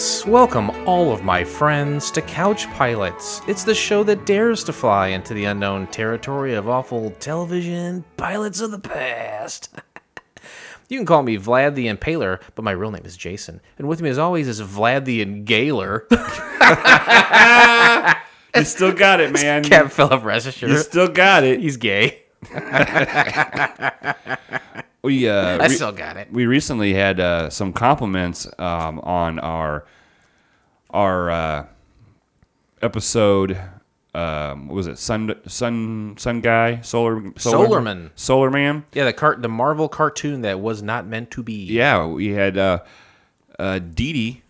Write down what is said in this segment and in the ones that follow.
Yes. Welcome, all of my friends, to Couch Pilots. It's the show that dares to fly into the unknown territory of awful television pilots of the past. you can call me Vlad the Impaler, but my real name is Jason. And with me, as always, is Vlad the Engaler. You still got it, man. Cap Philip Resisher. You still got it. He's gay. We uh, I re- still got it. we recently had uh, some compliments um, on our our uh, episode. Um, what was it Sun Sun Sun Guy Solar Solarman. Solar Man? Yeah, the cart, the Marvel cartoon that was not meant to be. Yeah, we had uh, uh, Dee Dee.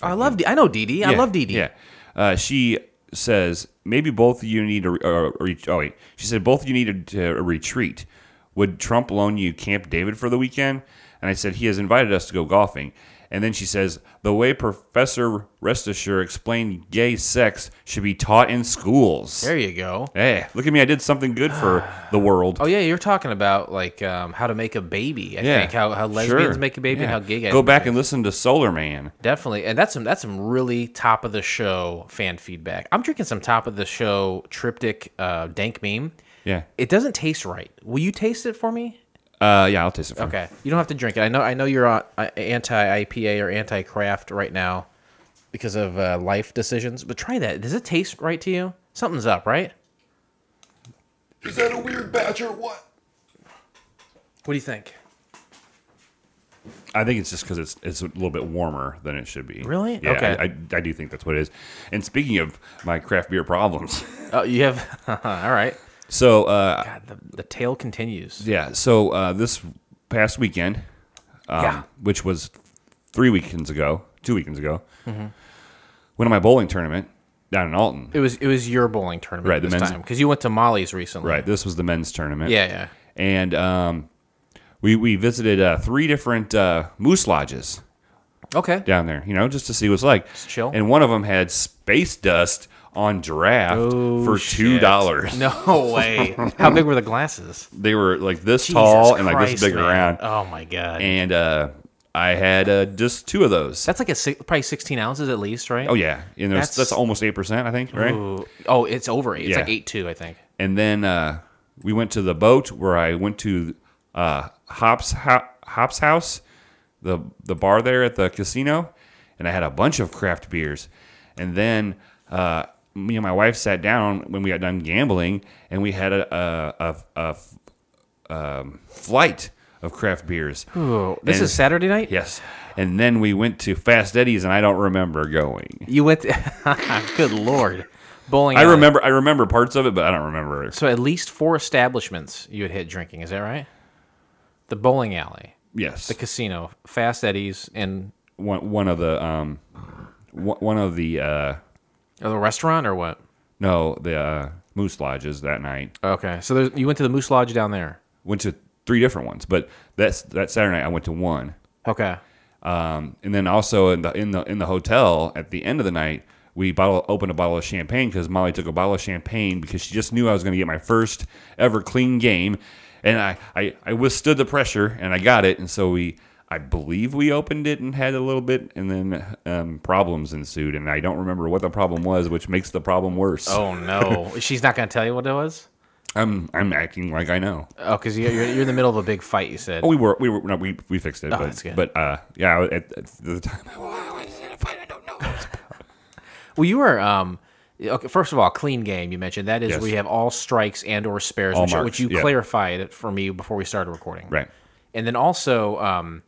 I love. D- I know Dee Dee. I Yeah, love Dee Dee. Yeah. Uh, she says maybe both of you need a. Uh, re- oh wait, she said both of you need a, a retreat. Would Trump loan you Camp David for the weekend? And I said he has invited us to go golfing. And then she says the way Professor Restisher explained gay sex should be taught in schools. There you go. Hey, look at me! I did something good for the world. Oh yeah, you're talking about like um, how to make a baby. I yeah, think how, how lesbians Sure. make a baby and how gay guys Go back and listen to Solar Man. Definitely, and that's some that's some really top of the show fan feedback. I'm drinking some top of the show triptych uh, dank meme. Yeah. It doesn't taste right. Will you taste it for me? Uh, yeah, I'll taste it. For you. Okay, you don't have to drink it. I know I know you're on uh, anti IPA or anti craft right now because of uh, life decisions, but try that. Does it taste right to you? Something's up, right? Is that a weird batch or what? What do you think? I think it's just because it's it's a little bit warmer than it should be. Really? Yeah, Okay. I, I, I do think that's what it is. And speaking of my craft beer problems, Oh, you have. all right. So uh, God, the, the tale continues. yeah, so uh, this past weekend, um, Yeah. which was three weekends ago, two weekends ago, Mm-hmm. went to my bowling tournament down in Alton. It was it was your bowling tournament Right, the this men's- time because you went to Molly's recently. Right, this was the men's tournament. Yeah, yeah. and um, we we visited uh, three different uh, moose lodges. Okay. down there, you know, just to see what's like. chill. And one of them had space dust on draft Oh, for two dollars. No way. How big were the glasses? They were like this Jesus tall and like this big man. around. Oh my god. And uh, I had uh, just two of those. That's like a si- probably 16 ounces at least, right? oh yeah, and there's, That's- that's, almost eight percent, I think, right? Ooh. Oh, it's over eight. It's Yeah. like eight two, I think. And then uh, we went to the boat where I went to uh, Hops Ho- Hops House, the the bar there at the casino, and I had a bunch of craft beers. And then uh, me and my wife sat down when we got done gambling, and we had a a, a, a um, flight of craft beers. Ooh, this And- is Saturday night. Yes. And then we went to Fast Eddie's, and I don't remember going. You went. good lord, bowling. I alley. remember I remember parts of it, but I don't remember it. So at least four establishments you had hit drinking. Is that right? The bowling alley, Yes. the casino, Fast Eddie's, and one one of the um one one of the uh oh, the restaurant or what? no the uh, moose lodges that night Okay, so there's, you went to the Moose Lodge down there. went to three different ones but that's that saturday night i went to one Okay. um and then also in the in the in the hotel at the end of the night we bottle opened a bottle of champagne because molly took a bottle of champagne because she just knew i was going to get my first ever clean game and I, I i withstood the pressure and i got it and so we I believe we opened it and had a little bit, and then um, problems ensued, and I don't remember what the problem was, which makes the problem worse. Oh no, she's not going to tell you what it was. I'm I'm acting like I know. Oh, because you're, you're in the middle of a big fight. You said. Oh, we were we were no, we we fixed it. Oh, but, that's good. But uh, yeah, at, at the time I was in a fight. I don't know. Well, you were um. Okay, first of all, clean game. You mentioned that is Yes. we have all strikes and or spares, which, which you yeah. clarified for me before we started recording. right. And then also, um,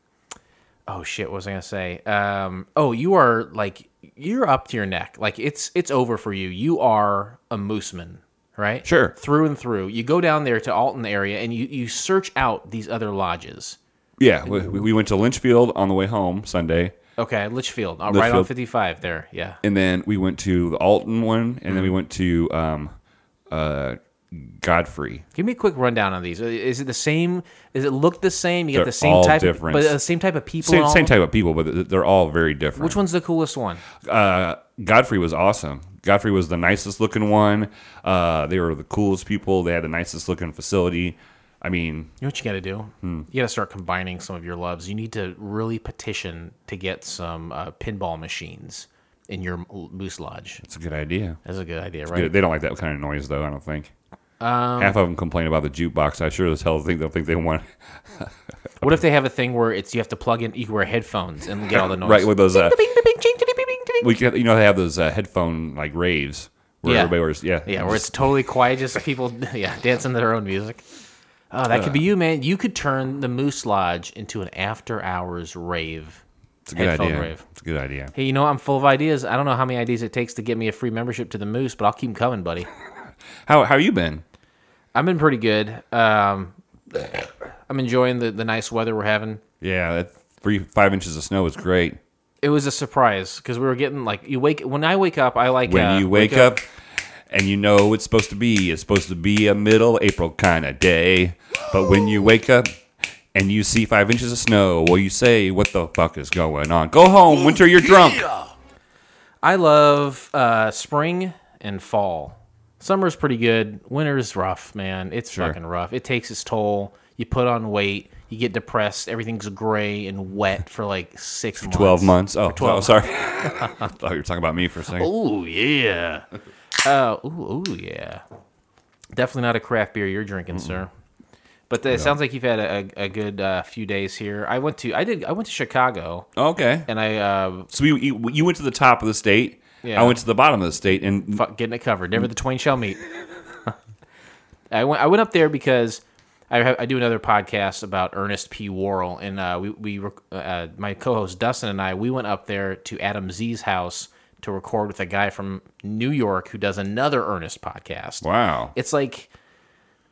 oh shit, what was I gonna say? Um, oh, you are like you're up to your neck. Like it's it's over for you. You are a mooseman, right? Sure. Through and through. You go down there to Alton area and you you search out these other lodges. Yeah, we, we went to Lynchfield on the way home Sunday, Okay, Litchfield, uh, right on 55 there. Yeah. and then we went to the Alton one, and Mm. then we went to um, uh, Godfrey. Give me a quick rundown on these. Uh, Is it the same? Is it look the same? You They're got the same all type, different. but the same type of people. Same, same type of people, but they're all very different. Which one's the coolest one? uh, Godfrey was awesome. Godfrey was the nicest looking one. Uh, they were the coolest people. They had the nicest looking facility. I mean, You know what you got to do? Hmm. You got to start combining some of your loves. You need to really petition to get some uh, pinball machines in your moose lodge. it's a good idea. That's a good idea, right? They don't like that kind of noise, though. I don't think. Um, Half of them complain about the jukebox. I sure as hell think they'll think they want What if they have a thing where it's you have to plug in, you can wear headphones and get all the noise? right with those. Uh, we can, you know they have those uh, headphone like raves where Yeah. everybody wears yeah Yeah, where it's totally quiet, just people, yeah, dancing to their own music. Oh, that could be you, man. You could turn the Moose Lodge into an after-hours rave. it's a good headphone idea. rave. It's a good idea. Hey, you know I'm full of ideas. I don't know how many ideas it takes to get me a free membership to the Moose, but I'll keep coming, buddy. How how you been? I've been pretty good. Um, I'm enjoying the, the nice weather we're having. Yeah, that three five inches of snow is great. It was a surprise because we were getting like you wake when I wake up. I like When uh, you wake up, and you know it's supposed to be, it's supposed to be a middle April kind of day. But when you wake up and you see five inches of snow, well, you say, "What the fuck is going on?" Go home, winter. You're drunk. I love uh, spring and fall. Summer's pretty good. Winter's rough, man. It's Sure. fucking rough. It takes its toll. You put on weight. You get depressed. Everything's gray and wet for like six months. Twelve months. Oh, 12 oh, sorry. I thought you were talking about me for a second. Oh yeah. Uh, ooh, ooh yeah. Definitely not a craft beer you're drinking, sir. But uh, it sounds like you've had a, a, a good uh, few days here. I went to I did I went to Chicago Okay. and I uh, So you you went to the top of the state. Yeah. I went to the bottom of the state, and fuck, getting it covered. Never the twain shall meet. I went. I went up there because I have, I do another podcast about Ernest P. Worrell, and uh, we we rec- uh, my co-host Dustin and I we went up there to Adam Z's house to record with a guy from New York who does another Ernest podcast. wow, It's like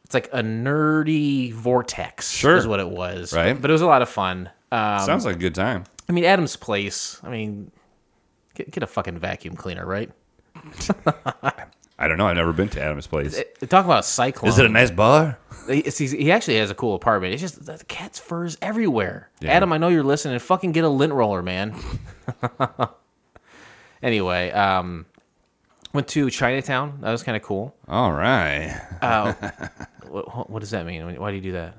it's like a nerdy vortex. Sure. is what it was. Right. but it was a lot of fun. Um, sounds like a good time. I mean, Adam's place. I mean, get, get a fucking vacuum cleaner, right? I don't know. I've never been to Adam's place. Talk about a cyclone. Is it a nice bar? He, it's- he's- he actually has a cool apartment. It's just the cat's furs everywhere. Yeah. Adam, I know you're listening. Fucking get a lint roller, man. anyway, um, went to Chinatown. That was kind of cool. All right. What, what does that mean? Why do you do that?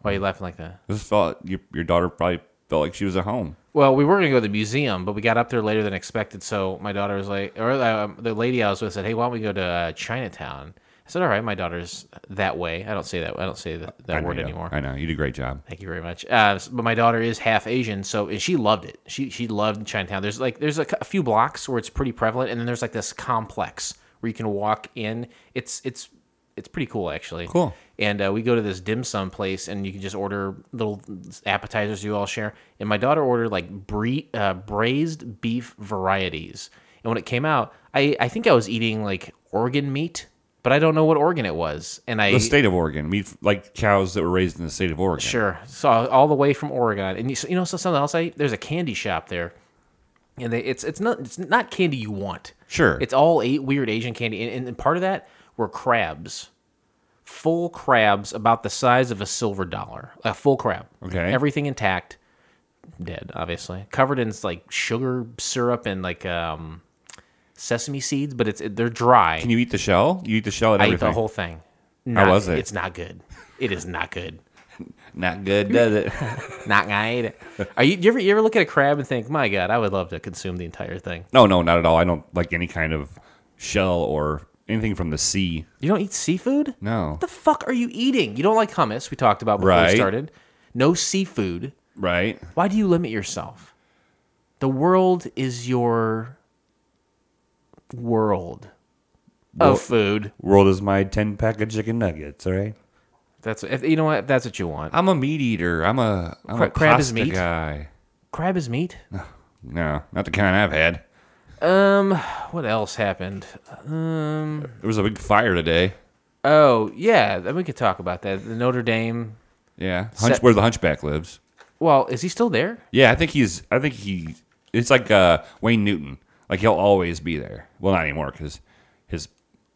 Why are you laughing like that? This felt your your daughter probably felt like she was at home. Well, we were gonna go to the museum, but we got up there later than expected. So my daughter was like, or uh, the lady I was with said, "Hey, why don't we go to uh, Chinatown?" I said, "All right." My daughter's that way. I don't say that. I don't say that, I that know word anymore. I know you did a great job. Thank you very much. Uh, but my daughter is half Asian, so and she loved it. She she loved Chinatown. There's like there's a, a few blocks where it's pretty prevalent, and then there's like this complex where you can walk in. It's it's it's pretty cool actually. Cool. And uh, we go to this dim sum place, and you can just order little appetizers you all share. And my daughter ordered like brie, uh, braised beef varieties. And when it came out, I I think I was eating like organ meat, but I don't know what organ it was. And I The state of Oregon, meat like cows that were raised in the state of Oregon. Sure. So all the way from Oregon, and you, you know so something else. I there's a candy shop there, and they, it's it's not it's not candy you want. Sure. It's all eight weird Asian candy, and, and part of that were crabs, full crabs about the size of a silver dollar, a full crab. Okay. Everything intact, dead, obviously, covered in like sugar syrup and like um, sesame seeds, but it's they're dry. Can you eat the shell? You eat the shell and I ate everything. the whole thing. How was it? It's not good. It is not good. Not good, does it? Not gonna eat it. Are you, you ever you ever look at a crab and think, my God, I would love to consume the entire thing? no, no, not at all. I don't like any kind of shell or anything from the sea. You don't eat seafood? No. What the fuck are you eating? You don't like hummus? We talked about before Right. we started. No seafood. Right. Why do you limit yourself? The world is your world Well- of food. World is my ten pack of chicken nuggets. All right. That's if, you know what. If that's what you want. I'm a meat eater. I'm a I'm Cra- a crab is meat? guy. Crab is meat. No, not the kind I've had. Um, what else happened? Um, There was a big fire today. oh yeah, then we could talk about that. The Notre Dame. Yeah, Hunch, Set- where the Hunchback lives. Well, is he still there? Yeah, I think he's. I think he. It's like uh, Wayne Newton. Like he'll always be there. Well, not anymore because his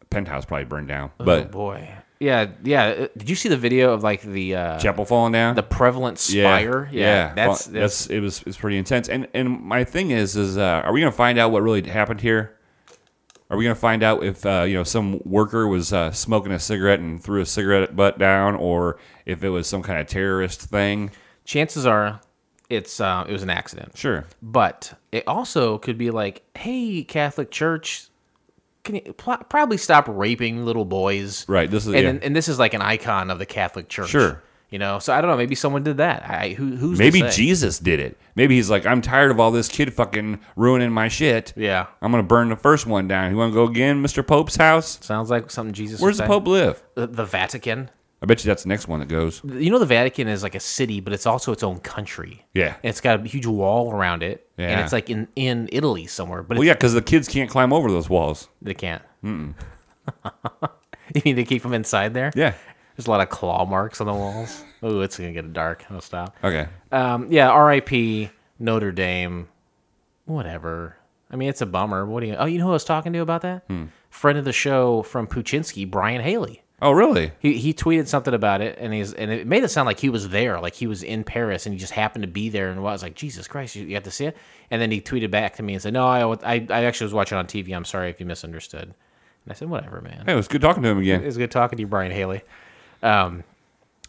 penthouse probably burned down. oh But boy, yeah, yeah. uh, Did you see the video of like the uh, chapel falling down. the prevalent spire? yeah, that's, Well, that's that's it was it's pretty intense. And and my thing is is uh, are we gonna find out what really happened here, Are we gonna find out if uh, you know some worker was uh, smoking a cigarette and threw a cigarette butt down, or if it was some kind of terrorist thing? Chances are, it's uh, it was an accident. Sure. But it also could be like, hey, Catholic Church, can you pl- probably stop raping little boys? Right, this is- and, yeah. and, this is like an icon of the Catholic Church. Sure. You know, so I don't know. Maybe someone did that. I who who's Maybe? Jesus did it. Maybe he's like, I'm tired of all this kid fucking ruining my shit. Yeah, I'm gonna burn the first one down. You want to go again, Mr. Pope's house? sounds like something Jesus. Where's the say. Pope live? The, the Vatican. I bet you that's the next one that goes. You know, the Vatican is like a city, but it's also its own country. Yeah. And it's got a huge wall around it, and Yeah. it's like in in Italy somewhere. But Well, yeah, because the kids can't climb over those walls. they can't. you mean they keep them inside there? Yeah. There's a lot of claw marks on the walls. Oh, it's gonna get dark. I'll stop. Okay. Um, yeah, R.I.P. Notre Dame. Whatever. I mean, it's a bummer. What do you? Oh, you know who I was talking to about that? Friend of the show from Puchinsky, Brian Haley. Oh, really? He he tweeted something about it, and he's and it made it sound like he was there, like he was in Paris, and he just happened to be there. And I was like, Jesus Christ, you, you got to see it. And then he tweeted back to me and said, No, I, I I actually was watching on TV. I'm sorry if you misunderstood. And I said, Whatever, man. Hey, it was good talking to him again. It was good talking to you, Brian Haley. Um,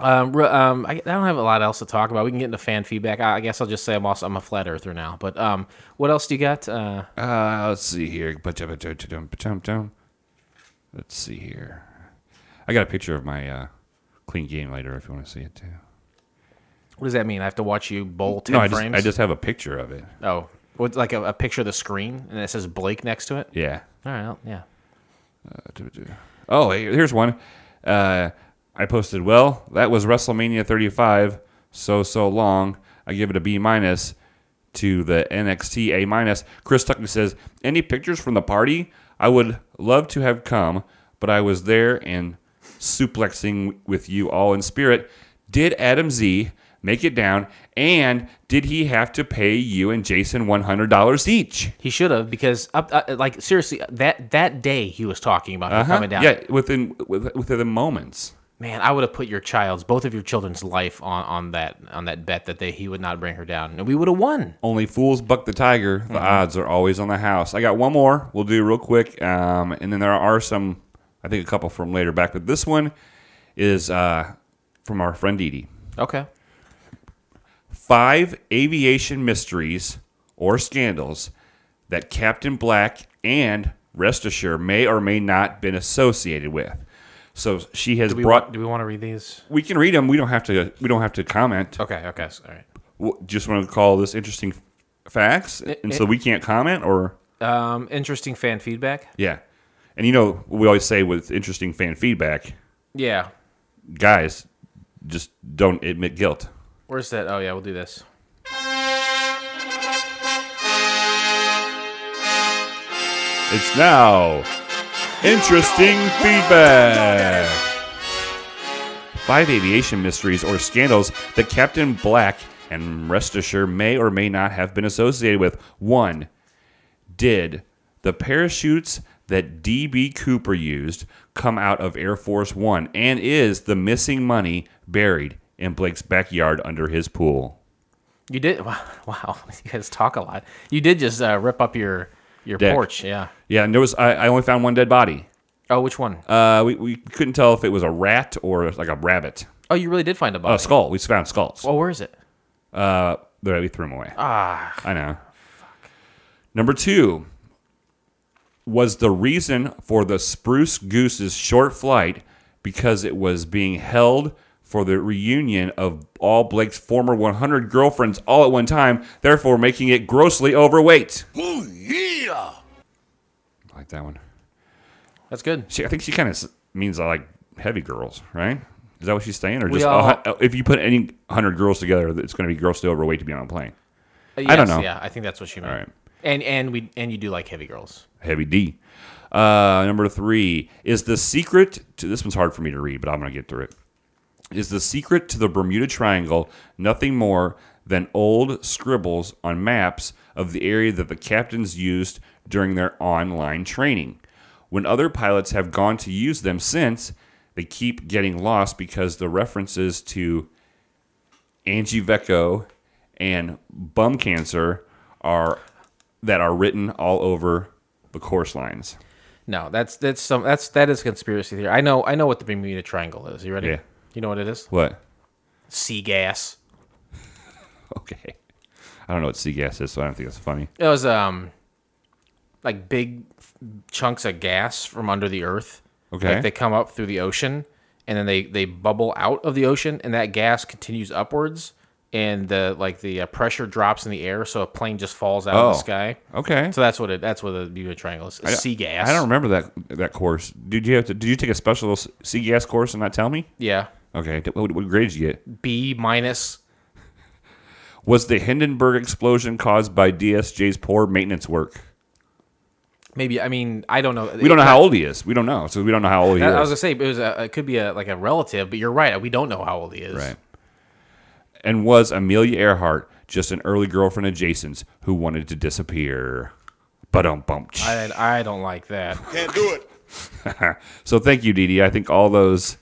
um, um, I, I don't have a lot else to talk about. We can get into fan feedback. I, I guess I'll just say I'm also I'm a flat earther now. But um, what else do you got? Uh, Uh, let's see here. Let's see here. I got a picture of my uh, clean game later if you want to see it too. what does that mean? I have to watch you bowl ten No, I just, frames. I just have a picture of it. oh, what's like a, a picture of the screen, and it says Blake next to it. Yeah. All right, yeah. Oh, hey, here's one. Uh, I posted, well, that was WrestleMania 35. So, so long. I give it a B minus to the NXT A minus. Chris Tucker says, any pictures from the party? I would love to have come, but I was there and suplexing with you all in spirit. Did Adam Z make it down? And did he have to pay you and Jason $100 each? He should have because up uh, like seriously that that day he was talking about Uh-huh. coming down. Yeah, within, with- within moments. Man, I would have put your child's both of your children's life on, on that on that bet that they he would not bring her down, and we would have won. Only fools buck the tiger. The odds are always on the house. I got one more. We'll do real quick, um, and then there are some. I think a couple from later back, but this one is uh, from our friend Edie. Okay. Five aviation mysteries or scandals that Captain Black and Rest Assure may or may not been associated with. So she has Do we brought. want, do we want to read these? we can read them. We don't have to. We don't have to comment. Okay. Okay. All right. Just want to call this interesting facts, and so we can't comment or. Um, interesting fan feedback. Yeah. And you know, we always say with interesting fan feedback, Yeah. guys, just don't admit guilt. Where's that? Oh yeah, we'll do this. It's now interesting feedback. Five aviation mysteries or scandals that Captain Black and Rest Assure may or may not have been associated with. One, did the parachutes that DB Cooper used come out of Air Force One? And is the missing money buried in Blake's backyard under his pool? You did. Wow. wow. You guys talk a lot. You did just uh, rip up your your Deck. porch. Yeah. Yeah, and there was I, I only found one dead body. Oh, which one? Uh, we, we couldn't tell if it was a rat or like a rabbit. oh, you really did find a body. A skull. We found skulls. Oh, where is it? Uh, there we threw them away. Ah. I know. Fuck. Number two was the reason for the Spruce Goose's short flight because it was being held for the reunion of all Blake's former 100 girlfriends all at one time, therefore making it grossly overweight. Oh, yeah. I like that one. That's good. She, I think she kind of means I like heavy girls, right? Is that what she's saying, or We just all- a if you put any hundred girls together, it's going to be grossly overweight to be on a plane? Uh, I don't know. Yeah, I think that's what she meant. All right. And and we and you do like heavy girls. Heavy D. Uh, number three is the secret to this one's hard for me to read, but I'm to get through it. Is the secret to the Bermuda Triangle nothing more than old scribbles on maps of the area that the captains used during their online training? When other pilots have gone to use them since, they keep getting lost because the references to Angie Vecco and bum cancer are that are written all over the course lines. No, that's that's some that's that is conspiracy theory. I know I know what the Bermuda Triangle is. You ready? Yeah. You know what it is? What? Sea gas. Okay. I don't know what sea gas is, so I don't think that's funny. It was um like big chunks of gas from under the earth. Okay. Like they come up through the ocean and then they they bubble out of the ocean and that gas continues upwards and the like the uh, pressure drops in the air so a plane just falls out of Oh. the sky. Okay. So that's what it that's what the Bermuda Triangle is. sea gas. I don't remember that that course. Did you have to? Did you take a special s- sea gas course and not tell me? Yeah. Okay. What, what grade did you get? B minus. Was the Hindenburg explosion caused by DSJ's poor maintenance work? Maybe I mean I don't know. We don't know how old he is. We don't know, so we don't know how old he I, I was is. gonna say it was a, it could be a like a relative, but you're right. We don't know how old he is. Right. And was Amelia Earhart just an early girlfriend of Jason's who wanted to disappear? But um bump. I I don't like that. Can't do it. So thank you, Dee Dee. I think all those.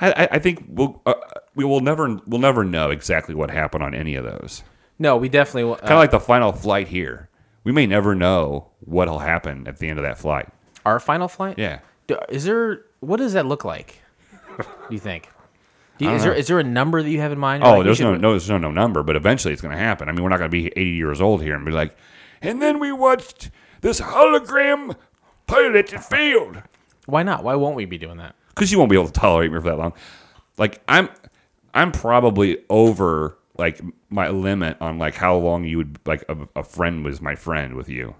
I, I- I think we'll uh, we will never we'll never know exactly what happened on any of those. No, we definitely. will- Kind of Uh, like the final flight here. We may never know what'll happen at the end of that flight. our final flight. Yeah. Is there? What does that look like? Do you think? You, is there is there a number that you have in mind? Oh, like, there's no, no, there's no, no number, but eventually it's going to happen. I mean, we're not going to be 80 years old here and be like, and then we watched this hologram pilot it failed. Why not? Why won't we be doing that? Because you won't be able to tolerate me for that long. Like I'm, I'm probably over like my limit on like how long you would like a, a friend was my friend with you.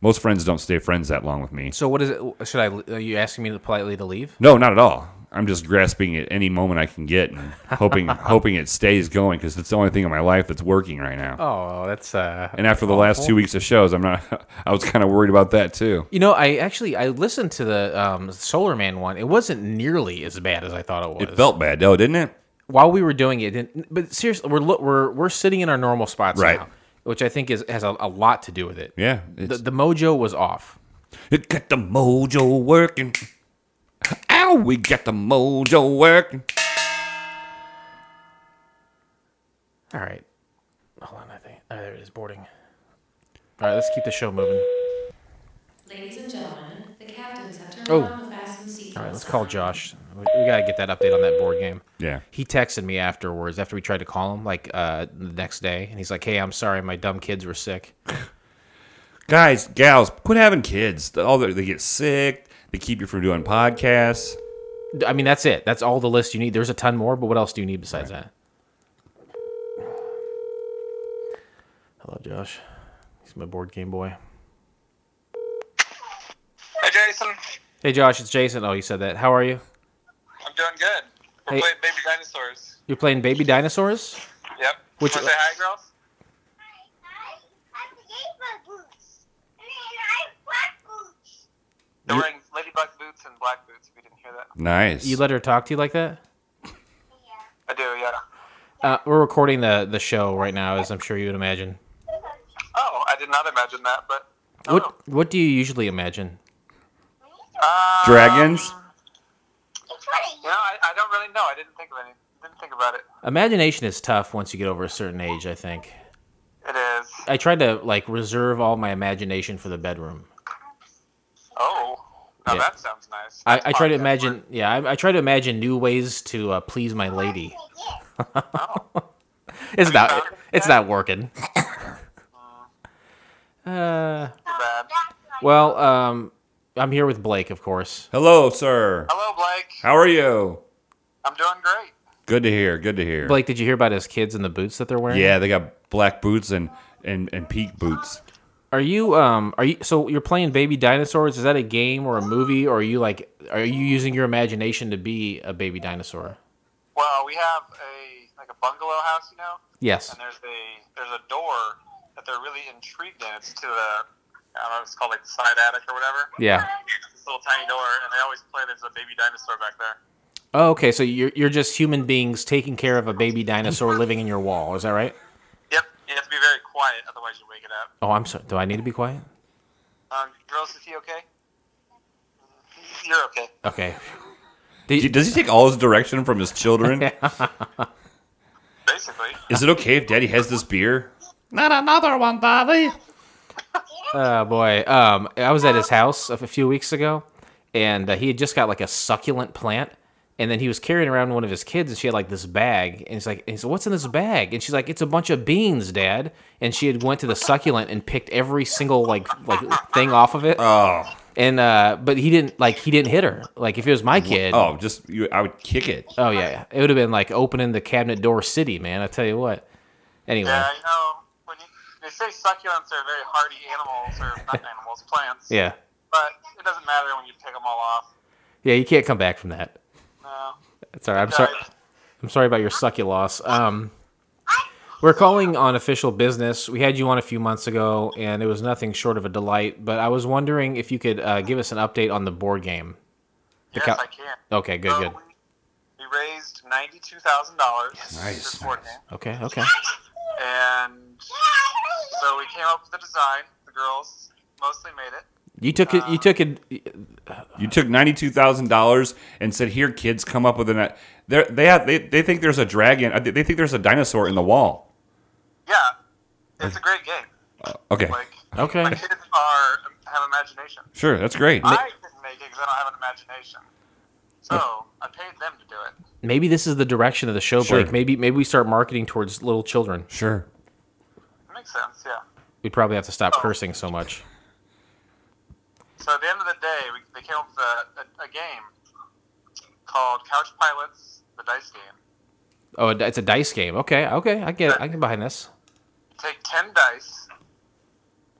Most friends don't stay friends that long with me. So what is it? Should I? Are you asking me to politely to leave? No, not at all. I'm just grasping at any moment I can get and hoping hoping it stays going because it's the only thing in my life that's working right now. Oh, that's uh. And after the last two weeks of shows, I'm not. I was kind of worried about that too. You know, I actually I listened to the um, Solar Man one. It wasn't nearly as bad as I thought it was. It felt bad, though, didn't it? while we were doing it. it- But seriously, we're we're we're sitting in our normal spots Right. now, which I think is has a, a lot to do with it. Yeah, The, the mojo was off. it got the mojo working. Ow, we got the mojo working. All right, hold on. I think oh, there it is boarding. All right, let's keep the show moving. Ladies and gentlemen, the captains have turned Oh. on the fasten seatbelts. All right, let's call Josh. We, we gotta get that update on that board game. Yeah, He texted me afterwards after we tried to call him, like uh, the next day, and he's like, "Hey, I'm sorry, my dumb kids were sick." guys, gals, quit having kids. All they they get sick. They keep you from doing podcasts. I mean, that's it. That's all the list you need. There's a ton more, but what else do you need besides that? Hello, Josh. He's my board game boy. Hey Jason, Hey, Josh, it's Jason. Oh, you said that. How are you? I'm doing good. We're Hey. playing Baby Dinosaurs. You're playing Baby Dinosaurs? Yep. Which- Wanna say hi, girls? They're You- wearing ladybug boots and black boots. If you didn't hear that, Nice. You let her talk to you like that? Yeah. I do. Yeah. Uh, we're recording the, the show right now, as I'm sure you would imagine. Oh, I did not imagine that, but oh. What What do you usually imagine? Uh, Dragons. You know, I, I don't really know. I didn't think of any. Didn't think about it. Imagination is tough once you get over a certain age. I think. It is. I tried to like reserve all my imagination for the bedroom. Oh, now Yeah. that sounds nice. I, That's I try to imagine, work. yeah, I, I try to imagine new ways to uh, please my lady. it's not, found it's not working. uh, well, um, I'm here with Blake, of course. Hello, sir. Hello, Blake. How are you? I'm doing great. Good to hear. Good to hear. Blake, did you hear about his kids and the boots that they're wearing? Yeah, they got black boots and and and peak boots. Are you um are you so you're playing Baby Dinosaurs? Is that a game or a movie, or are you like are you using your imagination to be a baby dinosaur? Well, we have a like a bungalow house, you know, Yes. and there's a there's a door that they're really intrigued in. It's to the I don't know, it's called like the side attic or whatever. Yeah. This little tiny door, and they always play there's a baby dinosaur back there. Oh, okay. So you're you're just human beings taking care of a baby dinosaur living in your wall. Is that right? Yep, you have to be very quiet, otherwise you wake it up. Oh, I'm sorry. Do I need to be quiet? Um, girls, is he okay? You're okay. Okay. Does he take all his direction from his children? Basically. Is it okay if Daddy has this beer? Not another one, Daddy. Oh boy. Um, I was at his house a few weeks ago, and uh, he had just got like a succulent plant, and then he was carrying around one of his kids, and she had like this bag, and he's like, and he said, "What's in this bag?" And she's like, "It's a bunch of beans, Dad." And she had went to the succulent and picked every single like like thing off of it. Oh, And uh, but he didn't like he didn't hit her. Like if it was my kid, oh, just you, I would kick it. oh yeah, yeah. it would have been like opening the cabinet door city, man. I tell you what. Anyway, Yeah, you know, when you, they say succulents are very hardy animals, or not animals, plants. yeah, But it doesn't matter when you pick them all off. yeah, you can't come back from that. No. It's all right. I'm sorry. I'm sorry about your sucky loss. Um, we're calling on official business. We had you on a few months ago, and it was nothing short of a delight. But I was wondering if you could uh, give us an update on the board game. The Yes, I can. Okay, good, So good. We, we raised ninety-two thousand dollars Nice, game, Okay, okay. and so we came up with the design. The girls mostly made it. You took it. You took it. You took ninety two thousand dollars and said, "Here, kids, come up with an." They they have they, they think there's a dragon. uh, They think there's a dinosaur in the wall. Yeah, uh, it's a great game. Uh, okay, Like, Okay. my kids are have imagination. sure, that's great. I didn't make it because I don't have an imagination. So uh, I paid them to do it. Maybe this is the direction of the show, Sure. Blake. Maybe maybe we start marketing towards little children. Sure. It makes sense, yeah. We'd probably have to stop oh. cursing so much. So at the end of the day, we, they came up with a, a, a game called Couch Pilots, the dice game. Oh, it's a dice game. Okay, okay. I get. It. I can behind this. Take ten dice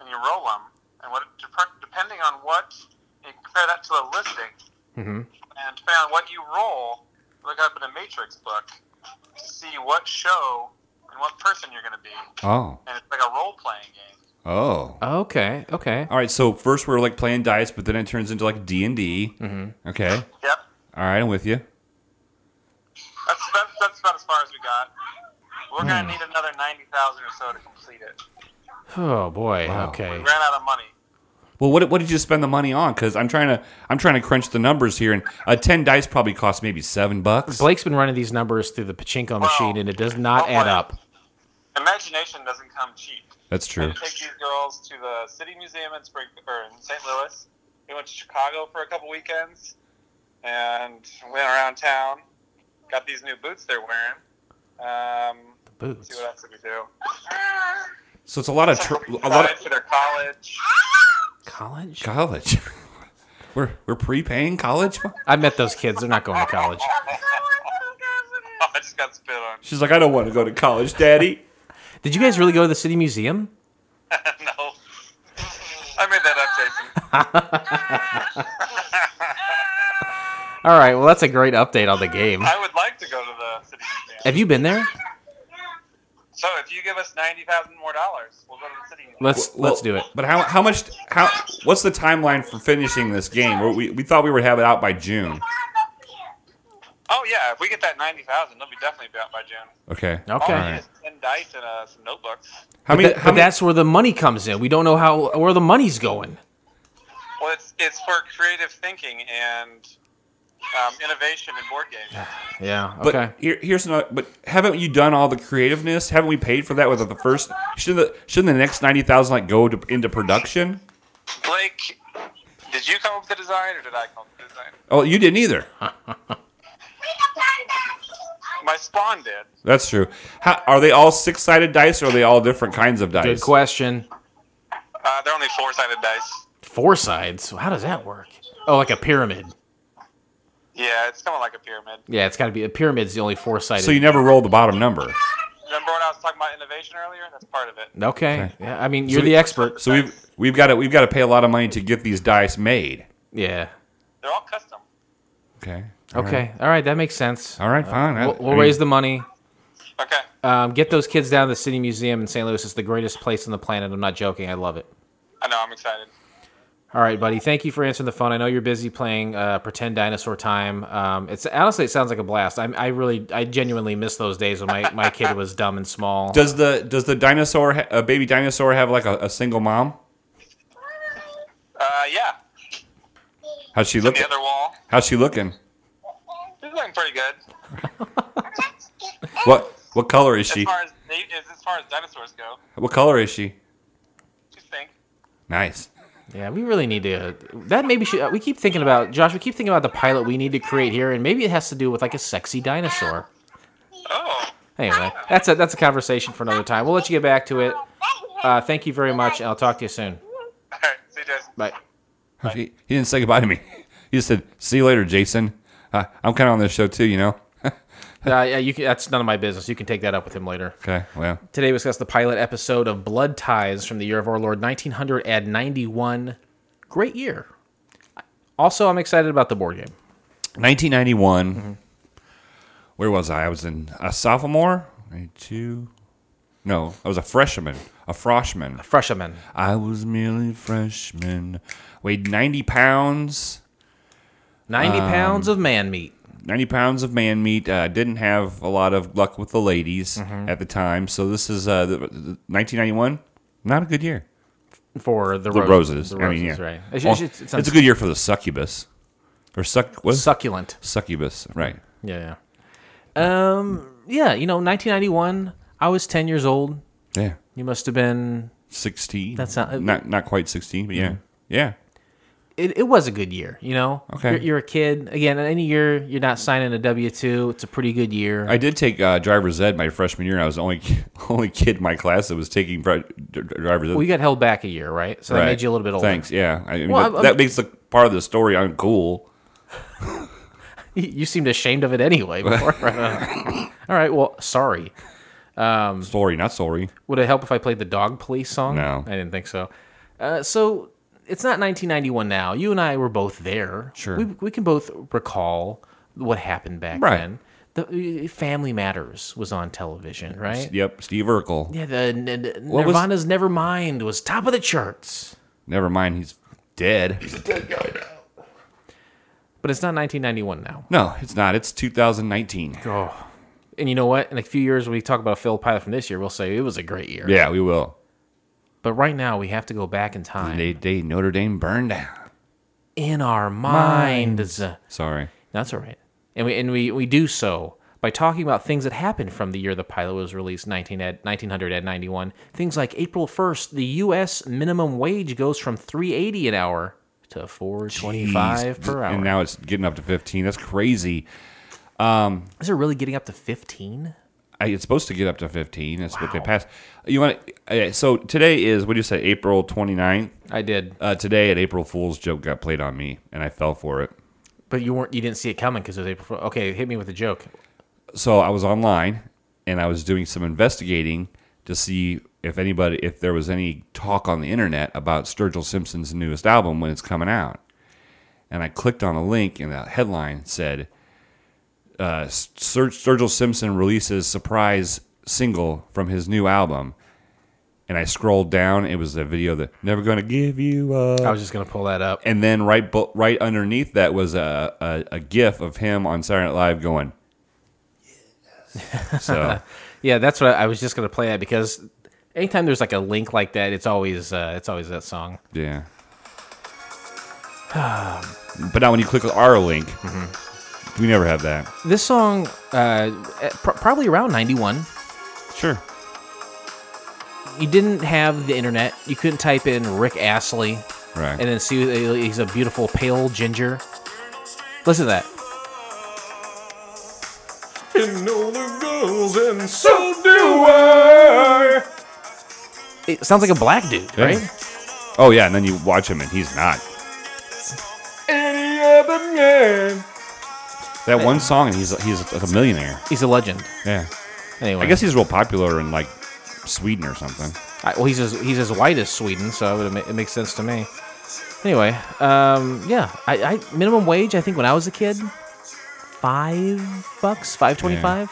and you roll them, and what dep- depending on what you compare that to a listing, hmm and depending on what you roll, look up in a matrix book to see what show and what person you're going to be, Oh. and it's like a role playing game. Oh. Okay, okay. All right. So first we're like playing dice, but then it turns into like D and D. Mm-hmm. Okay. Yep, All right, I'm with you. that's that's, that's about as far as we got. We're going to hmm. need another ninety thousand or so to complete it. Oh boy. Wow. Okay. We ran out of money. Well, what what did you spend the money on? Because I'm trying to I'm trying to crunch the numbers here, and a ten dice probably costs maybe seven bucks. Blake's been running these numbers through the pachinko machine, and it does not oh, add up. Imagination doesn't come cheap. That's true. had to take these girls to the City Museum in Spring or in St. Louis. We went to Chicago for a couple weekends and went around town. Got these new boots they're wearing. Um, let's Boots. see what else did we do? So it's a lot of tr- a lot of for their college. College? college. we're we're prepaying college. I met those kids. They're not going to college. Oh, I just got spit on. She's like, I don't want to go to college, Daddy. Did you guys really go to the city museum? no. I made that up, Jason. All right. Well, that's a great update on the game. I would like to go to the City Museum. Have you been there? So if you give us ninety thousand more dollars, we'll go to the City Museum. Let's let's do it. But how how much how what's the timeline for finishing this game? We we thought we would have it out by June. Oh yeah, if we get that ninety thousand, they'll be definitely be out by June. Okay. Okay. All All we right. need is ten dice and uh, some notebooks. How But, many? that- how but many- that's where the money comes in. We don't know how where the money's going. Well, it's it's for creative thinking and um, innovation in board games. Yeah. But Okay. here, here's another. But haven't you done all the creativeness? Haven't we paid for that with the first? Shouldn't the shouldn't the next ninety thousand like go to, into production? Blake, did you come up with the design or did I come up with the design? Oh, you didn't either. My spawn did. That's true. How, are they all six sided dice, or are they all different kinds of dice? Good question. Uh, they're only four sided dice. Four sides. How does that work? Oh, like a pyramid. Yeah, it's kind of like a pyramid. Yeah, it's got to be a pyramid's the only four sided. So you never roll the bottom number. Remember when I was talking about innovation earlier? That's part of it. okay. Okay. Yeah. I mean, you're So the we- expert. So we've we've got to we've got to pay a lot of money to get these dice made. Yeah. They're all custom. Okay. All Okay. right. All right. That makes sense. All right. Fine. I- We'll, we'll I mean, raise the money. Okay. Um, get those kids down to the City Museum in St. Louis. It's the greatest place on the planet. I'm not joking. I love it. I know. I'm excited. All right, buddy. Thank you for answering the phone. I know you're busy playing uh, pretend dinosaur time. Um, it's honestly, it sounds like a blast. I, I really, I genuinely miss those days when my, my kid was dumb and small. Does the does the dinosaur ha- a baby dinosaur have like a, a single mom? Uh, yeah. How's she On looking? the other wall. How's she looking? She's looking pretty good. What what color is As she? far as as as far as dinosaurs go, What color is she? she's pink. Nice. Yeah, we really need to. That maybe should. We keep thinking about Josh. We keep thinking about the pilot we need to create here, and maybe it has to do with like a sexy dinosaur. Oh, Anyway, that's a that's a conversation for another time. We'll let you get back to it. Uh, thank you very much, and I'll talk to you soon. all right. See you, Jason. Bye. He, he didn't say goodbye to me. He just said, "See you later, Jason." Uh, I'm kind of on this show too, you know. Uh, yeah, you can, that's none of my business. You can take that up with him later. Okay, well, Today we discuss the pilot episode of Blood Ties from the year of our Lord 1991. Great year. Also, I'm excited about the board game. 1991. Where was I? I was in a sophomore. Two. No, I was a freshman. A freshman. A freshman. I was merely a freshman. Weighed 90 pounds. 90 Um, pounds of man meat. 90 pounds of man meat. Uh, didn't have a lot of luck with the ladies Mm-hmm. at the time. So this is uh, the, the 1991. Not a good year. For the, The roses. roses. The I mean, yeah. right. It's, Well, it's, it's, it's a good year for the succubus. Or suck. What? succulent. succubus. Right. Yeah, yeah. Um, yeah, you know, 1991, I was 10 years old. Yeah. You must have been. 16. That's not- not not quite 16, but yeah. Yeah. It, it was a good year, you know? Okay. You're, you're a kid. Again, any year you're not signing a W 2, it's a pretty good year. I did take uh, driver's ed my freshman year. and I was the only only kid in my class that was taking dri- driver's ed. well, you got held back a year, right? So that Right. made you a little bit older. Thanks. Yeah. I mean, Well, that, makes the part of the story uncool. You seemed ashamed of it anyway. Before. All right, well, sorry. Sorry, not sorry. Would it help if I played the Dog Police song? No. I didn't think so. Uh, so it's not 1991 now. You and I were both there. Sure. We, we can both recall what happened back Right. then. The uh, Family Matters was on television, right? Yep. Steve Urkel. Yeah, the n- n- What was- Nirvana's Nevermind was top of the charts. Never mind. He's dead. He's a dead guy now. But it's not 1991 now. No, it's not. It's 2019. Oh. And you know what? In a few years, when we talk about a Phil pilot from this year, we'll say it was a great year. Yeah, we will. But right now, we have to go back in time. They, they Notre Dame burned down. in our minds. Sorry. That's all right. And we and we, we do so by talking about things that happened from the year the pilot was released, 19 at 1991. Things like April 1st, the U.S. minimum wage goes from 380 an hour to 425 Jeez. per hour. And now it's getting up to 15. That's crazy. Um, Is it really getting up to 15? It's supposed to get up to 15. That's what they passed. You want to, so today is, what do you say, April 29th? I did, Uh, today, an April Fool's joke got played on me, and I fell for it. but you weren't. You didn't see it coming because it was April. Okay, hit me with a joke. So I was online, and I was doing some investigating to see if anybody, if there was any talk on the internet about Sturgill Simpson's newest album when it's coming out. And I clicked on a link, and the headline said, uh, Stur- Sturgill Simpson releases surprise single from his new album. And I scrolled down. It was a video that never gonna give you up. I was just gonna pull that up. and then right bu- right underneath that was a, a, a gif of him on Saturday Night Live going, yes. So Yeah, that's what I, I was just gonna play that because anytime there's like a link like that, it's always uh, it's always that song. yeah. but now when you click our link, we never have that. This song, uh, eh, pr- probably around 91. Sure. You didn't have the internet. You couldn't type in Rick Astley Right. and then see uh, he's a beautiful pale ginger. Listen to that. and all the girls and so do It sounds like a black dude, Yeah. right? oh yeah, and then you watch him and he's not. That one song and he's he's a millionaire. He's a legend. Yeah. Anyway, I guess he's real popular in like Sweden or something. I, well, he's as he's as white as Sweden, so it, ma- it makes sense to me. Anyway, um, yeah, I, I minimum wage. I think when I was a kid, five bucks, five twenty-five.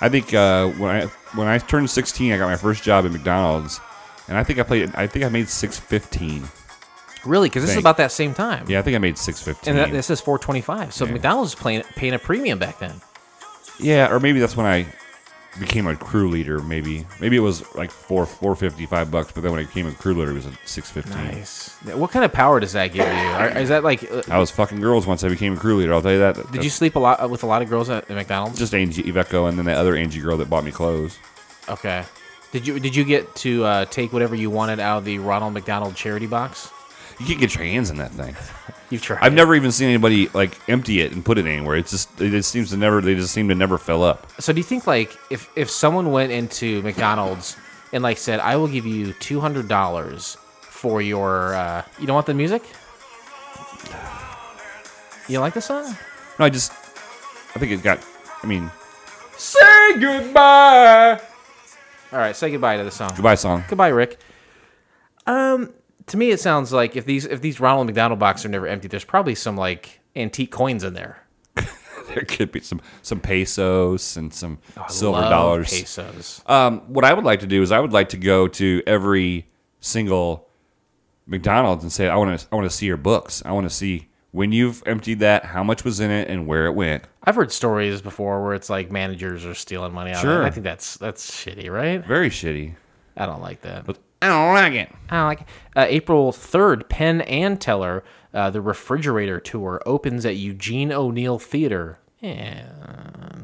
I think uh, when I when I turned 16, I got my first job at McDonald's, and I think I played. I think I made 615. Really, because this is Thank- about that same time. Yeah, I think I made 615. and that, this is four twenty-five. So Yeah. McDonald's was playing paying a premium back then. yeah, or maybe that's when I became a crew leader. Maybe maybe it was like four four fifty five bucks, but then when I became a crew leader, it was a 615. Nice. What kind of power does that give you? Are, is that like? Uh, I was fucking girls once I became a crew leader. I'll tell you that. did you sleep a lot with a lot of girls at, at McDonald's? just Angie Iveco and then the other Angie girl that bought me clothes? okay. Did you did you get to uh, take whatever you wanted out of the Ronald McDonald charity box? You can't get your hands in that thing. You've tried. I've never even seen anybody like empty it and put it anywhere. It's just it just seems to never. They just seem to never fill up. So do you think like if if someone went into McDonald's and like said, "I will give you two hundred dollars for your," uh, you don't want the music? You like the song? No, I just I think it got. I mean, Say goodbye. All right, say goodbye to the song. goodbye song. Goodbye, Rick. Um, to me, it sounds like if these if these Ronald McDonald boxes are never empty, there's probably some like antique coins in there. There could be some some pesos and some I silver dollars. pesos. Um, what I would like to do is I would like to go to every single McDonald's and say I want to I want to see your books. I want to see when you've emptied that, how much was in it, and where it went. I've heard stories before where it's like managers are stealing money out Sure. of it. I think that's that's shitty, right? Very shitty. I don't like that. But I don't like it. I don't like it. Uh, April 3rd, Penn and Teller, uh, the Refrigerator Tour opens at Eugene O'Neill Theater, yeah,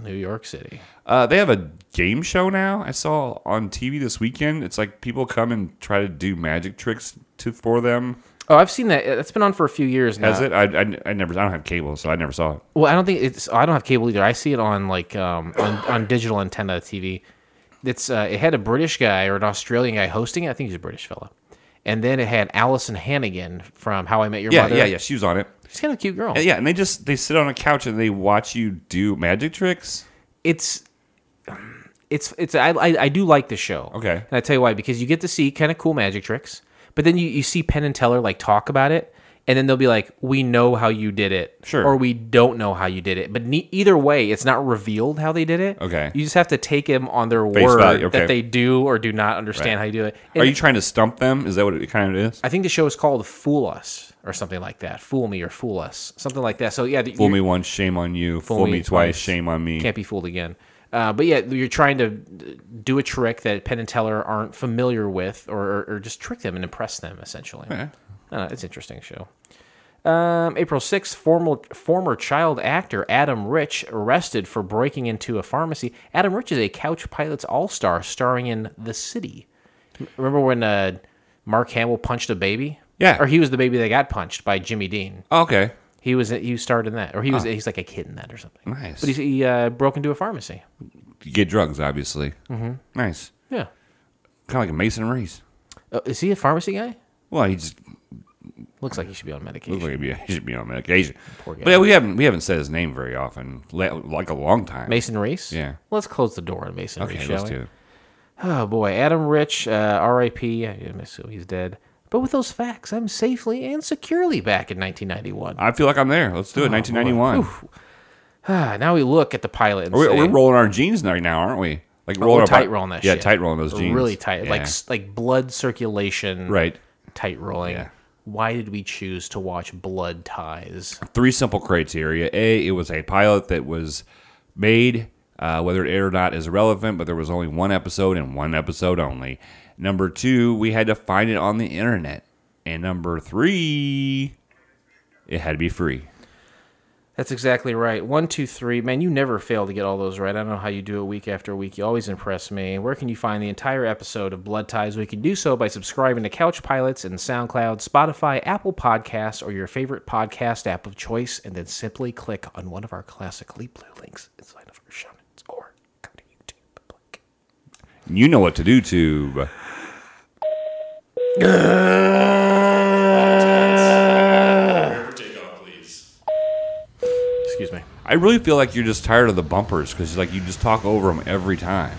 New York City. Uh, they have a game show now. I saw on TV this weekend. It's like people come and try to do magic tricks to for them. Oh, I've seen that. That's been on for a few years now. Has it? I, I, I never. I don't have cable, so I never saw it. Well, I don't think it's. I don't have cable either. I see it on like um, on, on digital antenna TV. It's uh, it had a British guy or an Australian guy hosting it. I think he's a British fella. And then it had Alyson Hannigan from How I Met Your Yeah, Mother. yeah, yeah. She was on it. She's kind of a cute girl. And yeah, and they just they sit on a couch and they watch you do magic tricks. It's it's it's I, I I do like the show. Okay. And I tell you why because you get to see kind of cool magic tricks, but then you you see Penn and Teller like talk about it. And then they'll be like, "We know how you did it, Sure. or we don't know how you did it." But ne- either way, it's not revealed how they did it. Okay. you just have to take them on their Face word value, okay. that they do or do not understand Right. how you do it. Are you trying to stump them? Is that what it kind of is? I think the show is called "Fool Us" or something like that. "Fool Me" or "Fool Us," something like that. So yeah, Fool me once, shame on you. Fool, me, twice, shame on me. can't be fooled again. Uh, but yeah, you're trying to do a trick that Penn and Teller aren't familiar with, or, or, or just trick them and impress them, essentially. Okay. Uh, it's an interesting show. Um, April 6th, former, former child actor Adam Rich arrested for breaking into a pharmacy. Adam Rich is a Couch Pilots All Star starring in The City. Remember when uh, Mark Hamill punched a baby? Yeah. Or he was the baby that got punched by Jimmy Dean. Oh, okay. He was he starred in that, or he was he's like a kid in that or something. Nice. But he, he uh, broke into a pharmacy. You get drugs, obviously. Mm-hmm. Nice. Yeah. Kind of like a Mason Reese. Uh, is he a pharmacy guy? Well, he just Looks like he should be on medication. looks like he'd be, he should be on medication. Poor guy. But yeah, we haven't we haven't said his name very often, la- like a long time. Mason Reese. Yeah. Let's close the door on Mason Okay, Reese, shall let's we? do it. Oh boy, Adam Rich, uh, R.I.P. I assume he's dead. But with those facts, I'm safely and securely back in 1991. I feel like I'm there. Let's do it. 1991. Ah, now we look at the pilot and We're, say, we're rolling our jeans right now, aren't we? Like Oh, rolling our tight rolling that yeah, shit. tight rolling those jeans. really tight, like Yeah. s- like blood circulation, right. Tight rolling. Yeah. Why did we choose to watch Blood Ties? Three simple criteria. A, it was a pilot that was made. Uh, whether it aired or not is irrelevant, but there was only one episode and one episode only. Number two, we had to find it on the internet. And number three, it had to be free. That's exactly right. One, two, three. Man, you never fail to get all those right. I don't know how you do it week after week. You always impress me. Where can you find the entire episode of Blood Ties? We can do so by subscribing to Couch Pilots and SoundCloud, Spotify, Apple Podcasts, or your favorite podcast app of choice, and then simply click on one of our classic Leap Blue links inside of our show notes or come to YouTube. Click. You know what to do, Tube. Takeoff, please. Excuse me. I really feel like you're just tired of the bumpers because like you just talk over them every time.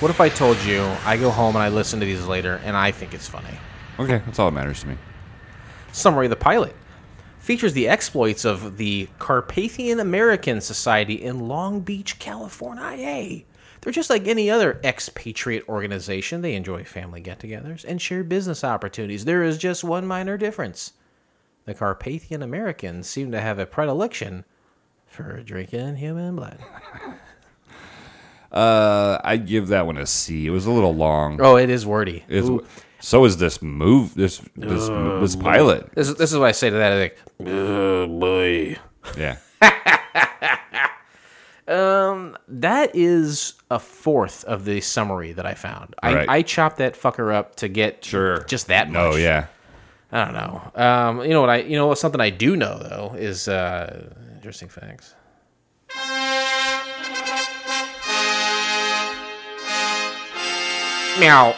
What if I told you I go home and I listen to these later and I think it's funny? Okay, that's all that matters to me. Summary of the pilot features the exploits of the Carpathian American Society in Long Beach, California. They're just like any other expatriate organization. They enjoy family get togethers and share business opportunities. There is just one minor difference. The Carpathian Americans seem to have a predilection for drinking human blood. Uh, I give that one a C. It was a little long. Oh, it is wordy. It's, Ooh. so is this move this this this pilot. This, is, this is what I say to that. I think, oh boy. Yeah. Um, that is a fourth of the summary that I found. I, Right. I chopped that fucker up to get Sure. just that No, much. yeah. I don't know. Um, you know what I you know what something I do know though is uh interesting facts. Meow.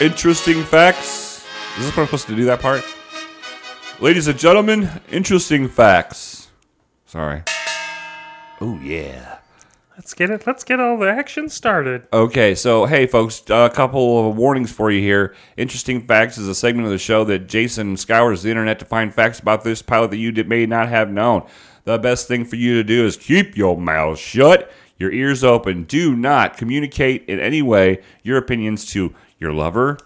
Interesting facts. Is this where I'm supposed to do that part? Ladies and gentlemen, interesting facts. Sorry. Oh yeah. Let's get it. Let's get all the action started. Okay, so hey, folks, a couple of warnings for you here. Interesting Facts is a segment of the show that Jason scours the internet to find facts about this pilot that you did- may not have known. The best thing for you to do is keep your mouth shut, your ears open. Do not communicate in any way your opinions to your lover,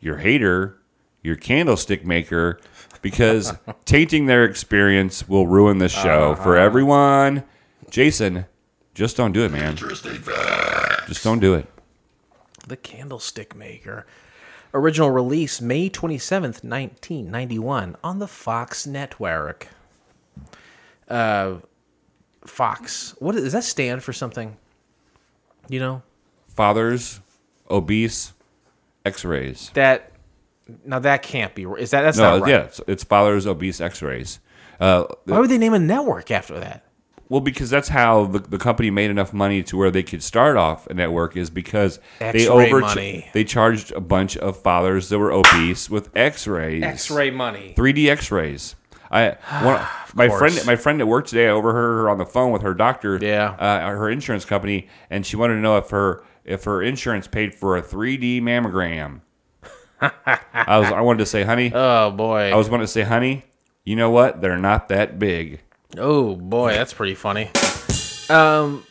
your hater, your candlestick maker, because tainting their experience will ruin the show for uh-huh. everyone. Jason, just don't do it, man. Interesting fact. Just don't do it. The Candlestick Maker. Original release May 27th, 1991 on the Fox network. Uh Fox. What does that stand for something? You know? fathers obese x-rays That now that can't be is that that's no not right. yeah it's, it's fathers obese x-rays uh, Why would they name a network after that? Well because that's how the, the company made enough money to where they could start off a network is because they X-ray over money. they charged a bunch of fathers that were obese with x-rays X-ray money. 3d x-rays I one, my course. friend my friend at work today I overheard her on the phone with her doctor Yeah. uh, her insurance company and she wanted to know if her if her insurance paid for a 3D mammogram I was I wanted to say honey Oh boy. I was wanting to say honey you know what they're not that big Oh boy, that's pretty funny. Um,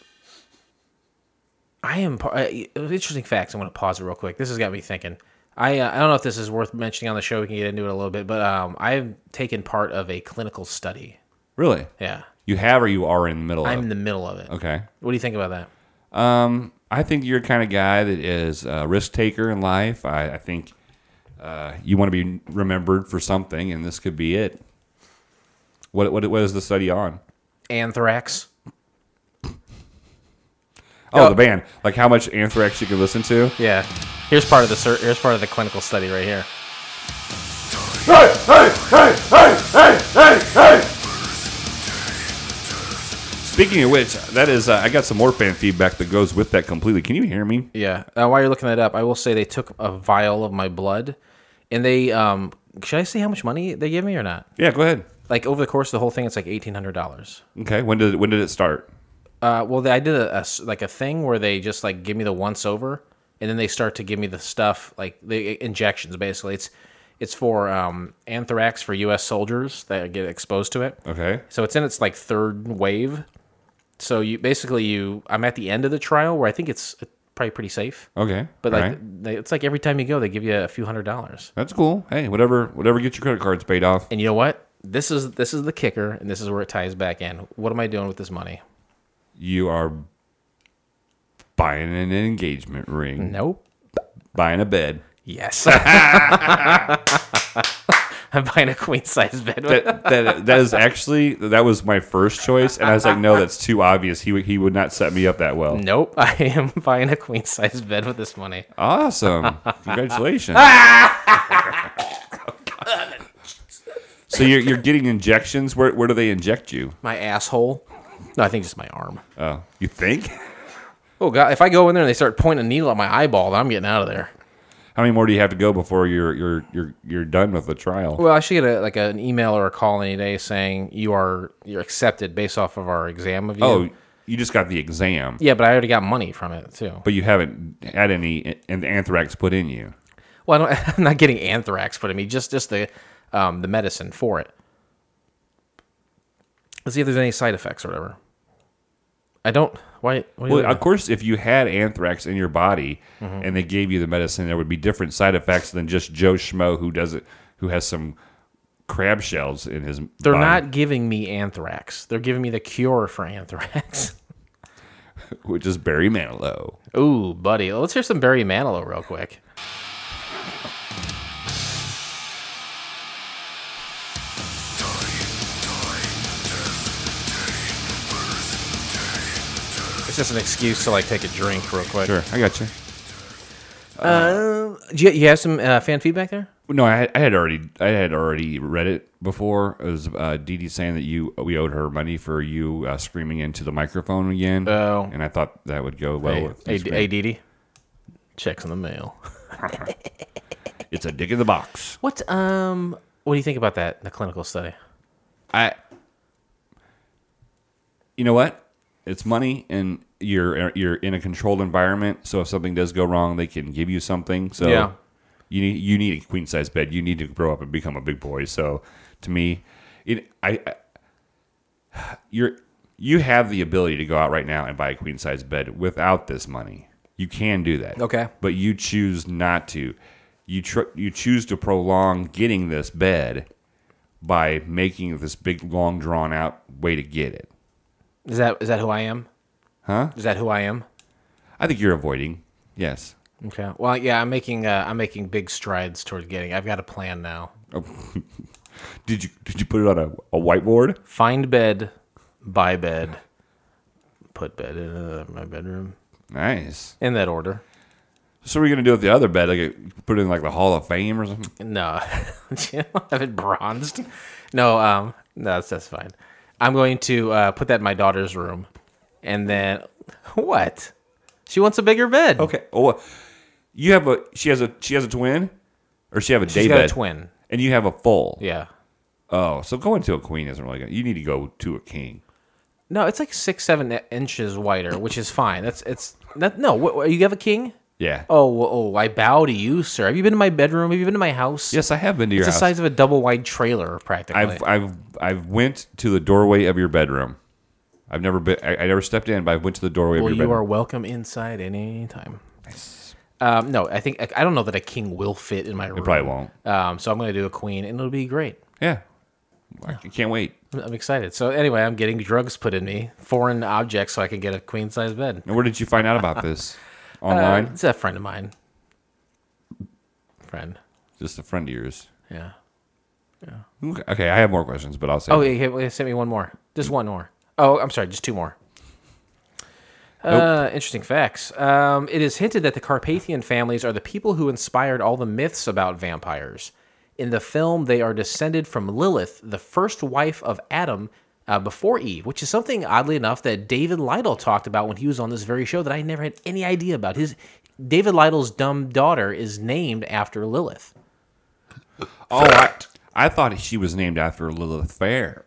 I am. Uh, interesting facts. I'm going to pause it real quick. This has got me thinking. I uh, I don't know if this is worth mentioning on the show. We can get into it a little bit, but um, I've taken part of a clinical study. really Yeah, you have or you are in the middle of I'm of in the middle of it. okay What do you think about that? Um, I think you're the kind of guy that is a risk taker in life. I, I think uh, you want to be remembered for something, and this could be it. What what what is the study on? Anthrax. Oh, Oh. the band. Like how much Anthrax you can listen to. Yeah. Here's part of the cer- here's part of the clinical study right here. Hey, hey, hey, hey, hey, hey, hey. Speaking of which, that is, uh, I got some more fan feedback that goes with that completely. Can you hear me? Yeah. Uh, while you're looking that up, I will say they took a vial of my blood, and they um. Should I say how much money they gave me or not? Yeah, go ahead. Like over the course of the whole thing, it's like eighteen hundred dollars. Okay, when did when did it start? Uh, well, they, I did a like a thing where they just like give me the once over, and then they start to give me the stuff like the injections. Basically, it's it's for um, anthrax for U.S. soldiers that get exposed to it. Okay, So it's in its like third wave. So you basically you I'm at the end of the trial where I think it's probably pretty safe. okay, But like right. they, it's like every time you go, they give you a few hundred dollars. that's cool. Hey, whatever, whatever gets your credit cards paid off. And you know what? This is this is the kicker, and this is where it ties back in. What am I doing with this money? You are buying an engagement ring, Nope. buying a bed. Yes. I'm buying a queen size bed. That, that that is actually that was my first choice, and I was like, no, that's too obvious. He would he would not set me up that well. Nope. I am buying a queen size bed with this money. Awesome, congratulations. so you're you're getting injections. Where where do they inject you? My asshole. No, I think just my arm. Oh, you think? Oh god, if I go in there and they start pointing a needle at my eyeball, then I'm getting out of there. How many more do you have to go before you're you're you're you're done with the trial? Well, I should get a, like an email or a call any day saying you are you're accepted based off of our exam of you. Oh, you just got the exam, yeah, but I already got money from it too. but you haven't had any an- anthrax put in you. Well, I don't, I'm not getting anthrax put in me, just just the um, the medicine for it. Let's see if there's any side effects or whatever. I don't. Why? What Well, of course, if you had anthrax in your body Mm-hmm. and they gave you the medicine, there would be different side effects than just Joe Schmo who does it, who has some crab shells in his. They're body, not giving me anthrax. They're giving me the cure for anthrax. which is Barry Manilow. Ooh, buddy. Let's hear some Barry Manilow real quick. Just an excuse to like take a drink real quick. Sure, I got you. Uh, do you, you have some uh, fan feedback there? No, I had, I had already I had already read it before. It was uh, Dee Dee saying that you we owed her money for you uh, screaming into the microphone again. Oh. and I thought that would go well Hey, with hey, this D- man. hey, Dee Dee. Checks in the mail. It's a dick in the box. What um? What do you think about that? The clinical study. I, you know what? It's money, and you're you're in a controlled environment. So if something does go wrong, they can give you something. So Yeah. you need you need a queen size bed. You need to grow up and become a big boy. So to me, it I, I you're you have the ability to go out right now and buy a queen size bed without this money. You can do that. Okay. But you choose not to. You tr- you choose to prolong getting this bed by making this big long drawn out way to get it. Is that is that who I am? Huh? Is that who I am? I think you're avoiding. Yes. Okay. Well, yeah, I'm making uh, I'm making big strides toward getting. I've got a plan now. Did you did you put it on a, a whiteboard? Find bed, buy bed, put bed in uh, my bedroom Nice. in that order. So we're gonna do with the other bed, like put it in like the Hall of Fame or something. No, have it bronzed. No, um, no, that's, that's fine. I'm going to uh, put that in my daughter's room, and then what? She wants a bigger bed. Okay. Oh, you have a she has a she has a twin, or she have a she's day got bed, a twin. and you have a full. Yeah. Oh, so going to a queen isn't really good. You need to go to a king. No, it's like six, seven inches wider, which is fine. That's it's that. No, what, what, you have a king. Yeah. Oh, oh, I bow to you, sir. Have you been to my bedroom? Have you been to my house? Yes, I have been to your It's the size of a double wide trailer, practically. I've I've I've went to the doorway of your bedroom. I've never been. I, I never stepped in, but I went to the doorway well, of your you are welcome inside any anytime. Um, no, I think I don't know that a king will fit in my room. It probably won't. Um, so I'm going to do a queen, and it'll be great. Yeah. I can't wait. I'm- I'm excited. So anyway, I'm getting drugs put in me, foreign objects, so I can get a queen size bed. And where did you find out about this? Uh, Online? it's a friend of mine. Friend. Just a friend of yours. Yeah. Okay, okay, I have more questions, but I'll say. Oh, yeah, yeah, yeah, send me one more. Just one more. Oh, I'm sorry, just two more. Uh, interesting facts. Um, it is hinted that the Carpathian families are the people who inspired all the myths about vampires. In the film, they are descended from Lilith, the first wife of Adam uh, before Eve, which is something oddly enough that David Lytle talked about when he was on this very show that I never had any idea about. His David Lytle's dumb daughter is named after Lilith. Oh, I, I thought she was named after Lilith Fair.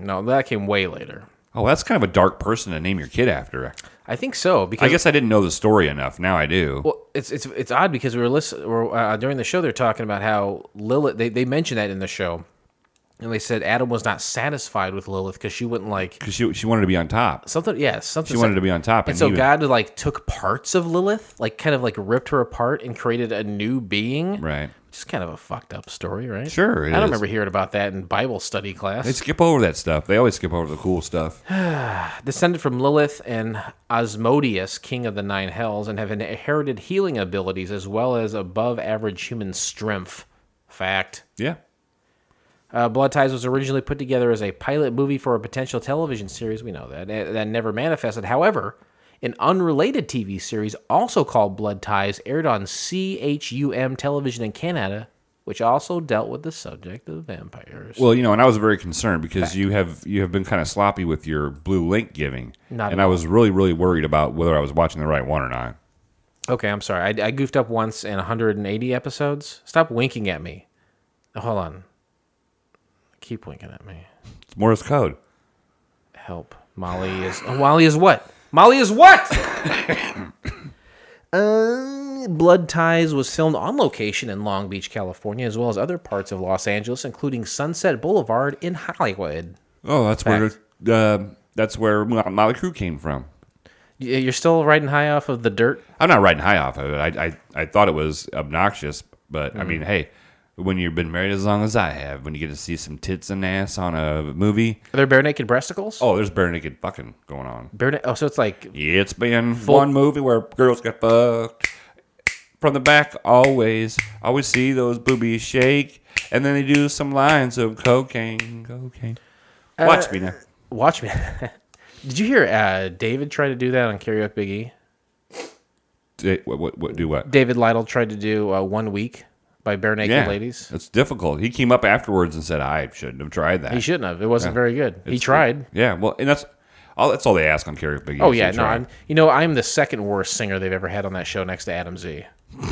No, that came way later. Oh, that's kind of a dark person to name your kid after. I think so because I guess I didn't know the story enough. Now I do. Well, it's it's it's odd because we were listening uh, during the show. They're talking about how Lilith. They they mentioned that in the show, and they said Adam was not satisfied with Lilith because she wouldn't like Because she, she wanted to be on top. something. Yeah, something. She wanted to be on top. And And, so God like took parts of Lilith, like kind of like ripped her apart and created a new being. Right. Which is kind of a fucked up story, right? Sure, it I don't is. remember hearing about that in Bible study class. They skip over that stuff. They always skip over the cool stuff. descended from Lilith and Asmodeus, king of the nine hells, and have inherited healing abilities as well as above average human strength. Fact. Yeah. Uh, Blood Ties was originally put together as a pilot movie for a potential television series. We know that. That never manifested. However, an unrelated TV series, also called Blood Ties, aired on CHUM television in Canada, which also dealt with the subject of vampires. Well, you know, and I was very concerned because you have you have been kind of sloppy with your blue link giving, Not and I was really really worried about whether I was watching the right one or not. Okay, I'm sorry. I, I goofed up once in 180 episodes. Stop winking at me. Hold on. Keep winking at me. It's Morse code. Help. Molly is. oh, Molly is what? Molly is what? uh, Blood Ties was filmed on location in Long Beach, California, as well as other parts of Los Angeles, including Sunset Boulevard in Hollywood. Oh, that's Fact. where uh, that's where Mo- Mötley Crüe came from. You're still riding high off of the dirt? I'm not riding high off of it. I I, I thought it was obnoxious, but I Mm. mean, hey, when you've been married as long as I have, when you get to see some tits and ass on a movie, Are there bare naked breasticles? oh, there's bare naked fucking going on. Bare na- oh, so it's like Yeah, it's been one movie where girls get fucked from the back. Always, always see those boobies shake, and then they do some lines of cocaine, cocaine. Watch me now. watch me. Did you hear uh, David try to do that on Karaoke Big E? Did- What, what, what, do what? David Lytle tried to do uh, One Week by Barenaked Yeah, Ladies. it's difficult. He came up afterwards and said, "I shouldn't have tried that." He shouldn't have. It wasn't very good. he It's- tried. Yeah, well, and that's all. That's all they ask on Karaoke Big. Oh yeah, you no. I'm. You know, I'm the second worst singer they've ever had on that show, next to Adam Z.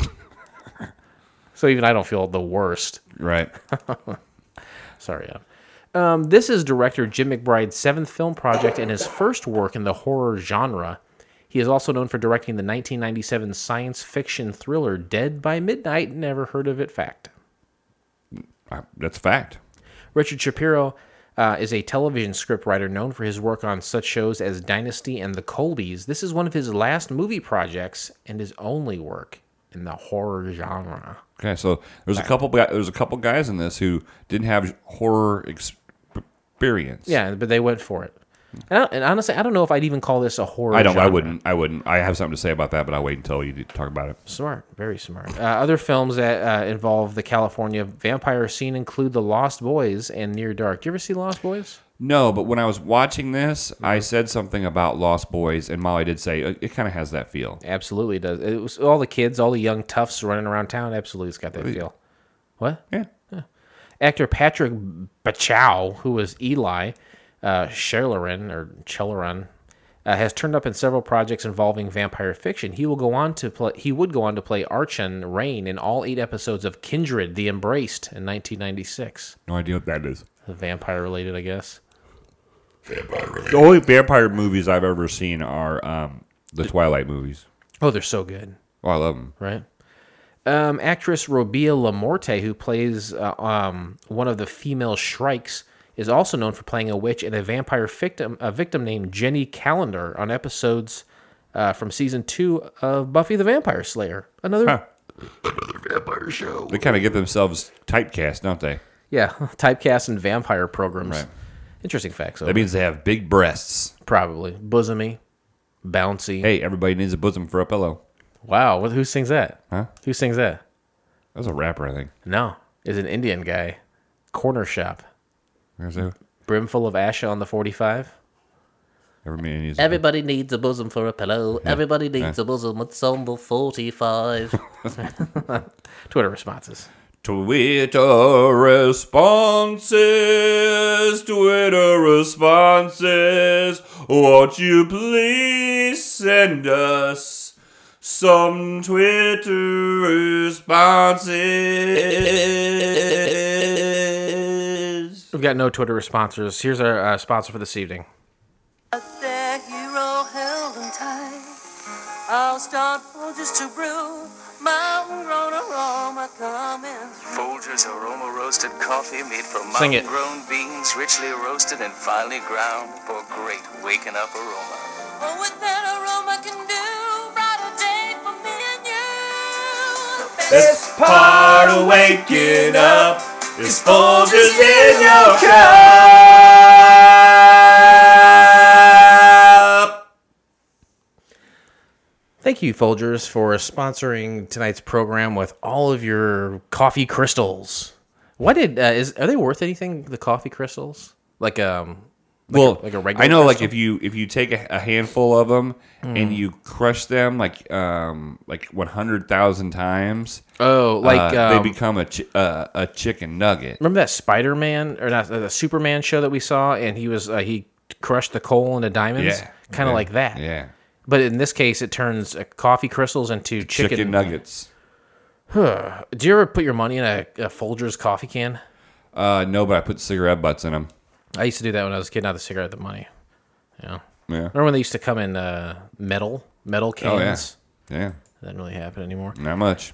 so even I don't feel the worst. right. Sorry, Adam. Um, this is director Jim McBride's seventh film project and his first work in the horror genre. He is also known for directing the 1997 science fiction thriller Dead by Midnight. Never heard of it. Fact. That's a fact. Richard Shapiro uh, is a television scriptwriter known for his work on such shows as Dynasty and The Colbys. This is one of his last movie projects and his only work in the horror genre. Okay, so there's a couple. There's a couple guys in this who didn't have horror experience. Yeah, but they went for it. And, I, and honestly, I don't know if I'd even call this a horror. I don't. I wouldn't. I wouldn't. I have something to say about that, but I'll wait until you talk about it. Smart, very smart. Uh, other films that uh, involve the California vampire scene include The Lost Boys and Near Dark. Do you ever see Lost Boys? No, but when I was watching this, Mm-hmm. I said something about Lost Boys, and Molly did say uh, it, kind of has that feel. Absolutely does. It was all the kids, all the young toughs running around town. Absolutely, it's got that feel. What? Yeah. Actor Patrick Bauchau, who was Eli uh, or Chelaran, uh, has turned up in several projects involving vampire fiction. He will go on to play. He would go on to play Archon Raine in all eight episodes of Kindred: The Embraced in 1996. No idea what that is. Vampire related, I guess. Vampire. The only vampire movies I've ever seen are um, the Twilight movies. Oh, they're so good. Oh, I love them. right? Um, actress Robia LaMorte, who plays uh, um, one of the female Shrikes, is also known for playing a witch and a vampire victim, a victim named Jenny Calendar on episodes uh, from season two of Buffy the Vampire Slayer. Another, Huh. Vampire show. They kind of get themselves typecast, don't they? yeah, typecast and vampire programs. Right. Interesting facts. That means they have big breasts. probably bosomy, bouncy. Hey, everybody needs a bosom for a pillow. Wow, who sings that? Huh? Who sings that? That's a rapper, I think. No, is an Indian guy. Cornershop, There's a, brimful of ash on the forty-five. everybody needs a Everybody needs a bosom for a pillow. Everybody needs a bosom with the 45. Twitter responses. Twitter responses, Twitter responses. Won't you please send us some Twitter responses? We've got no Twitter sponsors. Here's our uh, sponsor for this evening. There you're all held and tight. I'll start Folgers to brew. Mountain grown aroma coming. Folgers aroma roasted coffee made from Sing it. mountain grown beans, richly roasted and finely ground for great waking up aroma. Oh, what that aroma can do. Brighter day for me and you. Best part of waking up is Folgers in your cup. Thank you, Folgers, for sponsoring tonight's program with all of your coffee crystals. Why did uh, is are they worth anything? The coffee crystals, like um, like well, a, like a regular. I know, like if you if you take a, a handful of them and you crush them like um like one hundred thousand times, oh, like uh, um, they become a chi- uh, a chicken nugget. remember that Spider Man or not uh, the Superman show that we saw, and he was uh, he crushed the coal into diamonds, Yeah, kind of yeah, like that. Yeah, But in this case, it turns uh, coffee crystals into chicken, chicken, nuggets. Do you ever put your money in a, a Folgers coffee can? Uh, no, but I put cigarette butts in them. I used to do that when I was a kid. Not the cigarette, the money. Yeah. Yeah. Remember when they used to come in uh, metal metal Oh yeah, cans? yeah. That doesn't really happen anymore. Not much.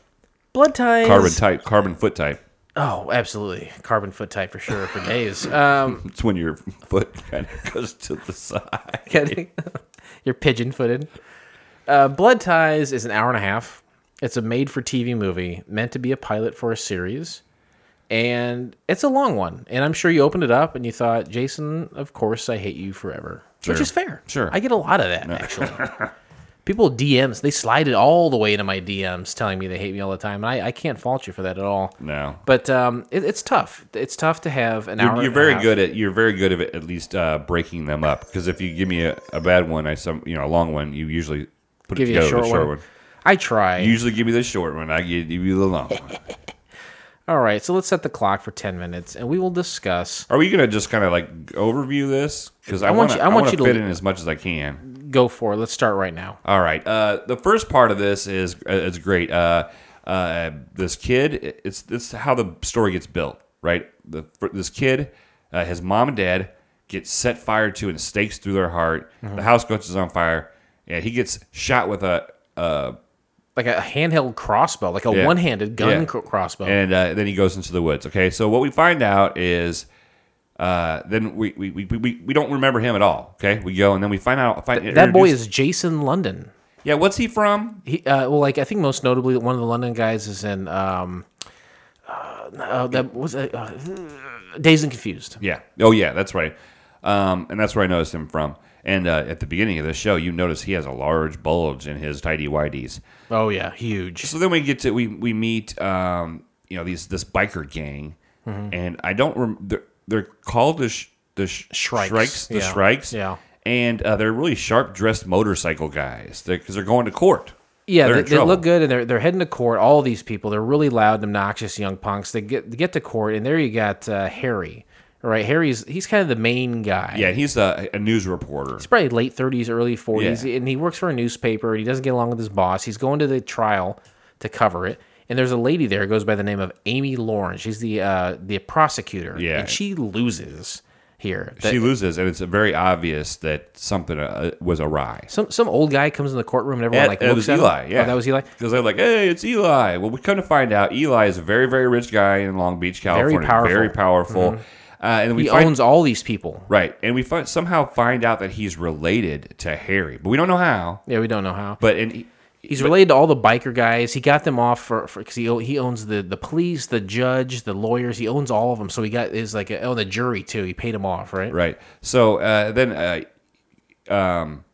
Blood ties. Carbon type, carbon foot type. Oh, absolutely. Carbon foot type for sure for days. Um, It's when your foot kind of goes to the side. You're pigeon footed. Uh, Blood Ties is an hour and a half. It's a made for TV movie meant to be a pilot for a series. And it's a long one. And I'm sure you opened it up and you thought, Jason, of course I hate you forever. Which is fair. Sure. I get a lot of that, actually. People DMs, they slide it all the way into my DMs telling me they hate me all the time. And I, I can't fault you for that at all. No. But um, it, it's tough. It's tough to have an hour. You're, you're and a very good at you're very good at at least uh, breaking them up. Because if you give me a, a bad one, I some you know a long one, you usually put Give it you a short, short one. one. I try. You usually give me the short one. I give you the long one. All right, so let's set the clock for ten minutes, and we will discuss. Are we gonna just kind of like overview this? Because I, I want want you- I want you to- fit in as much as I can. Go for it. Let's start right now. All right. Uh, the first part of this is uh, is great. Uh, uh, this kid, it's this how the story gets built, right? The this kid, uh, his mom and dad get set fire to and stakes through their heart. Mm-hmm. The house catches on fire, and he gets shot with a. Uh, Like a handheld crossbow, like a Yeah. one-handed gun Yeah. cro- crossbow. and uh, then he goes into the woods. Okay, so what we find out is. Uh, then we, we, we, we, we don't remember him at all. Okay, we go and then we find out. Find, that boy introduce- is Jason London. yeah. What's he from? He, uh, well, like I think most notably, one of the London guys is in um, uh, no, that was uh, uh, Dazed and Confused. Yeah. Oh, yeah, that's right. Um, and that's where I noticed him from. And uh, at the beginning of the show, you notice he has a large bulge in his tidy whities. Oh yeah, huge. So then we get to we we meet um, you know these this biker gang, Mm-hmm. and I don't rem- they're, they're called the sh- the sh- Shrikes, Shrikes, the yeah, Shrikes, yeah. and uh, they're really sharp dressed motorcycle guys because they're, going to court. Yeah, They're they, they look good, and they're they're heading to court. All these people, they're really loud, and obnoxious young punks. They get they get to court, and there you got uh, Harry. Right, Harry's he's kind of the main guy. Yeah, he's a, a news reporter. He's probably late thirties, early forties, Yeah. and he works for a newspaper. And he doesn't get along with his boss. He's going to the trial to cover it, and there's a lady there who goes by the name of Amy Lauren. She's the uh, the prosecutor. Yeah. and she loses here. she loses, and it's very obvious that something uh, was awry. some some old guy comes in the courtroom, and everyone like it looks was at him. Eli. Yeah, oh, that was Eli. Because they're like, "Hey, it's Eli." Well, we come to find out, Eli is a very, very rich guy in Long Beach, California. Very powerful. Very powerful. Uh, and we He find, owns all these people. right, and we find, somehow find out that he's related to Harry, but we don't know how. Yeah, we don't know how. But and he, He's related to all the biker guys. He got them off for because he he owns the the police, the judge, the lawyers. He owns all of them. So he got is like a, oh the jury too. He paid them off, right? right. So uh, then, uh, um,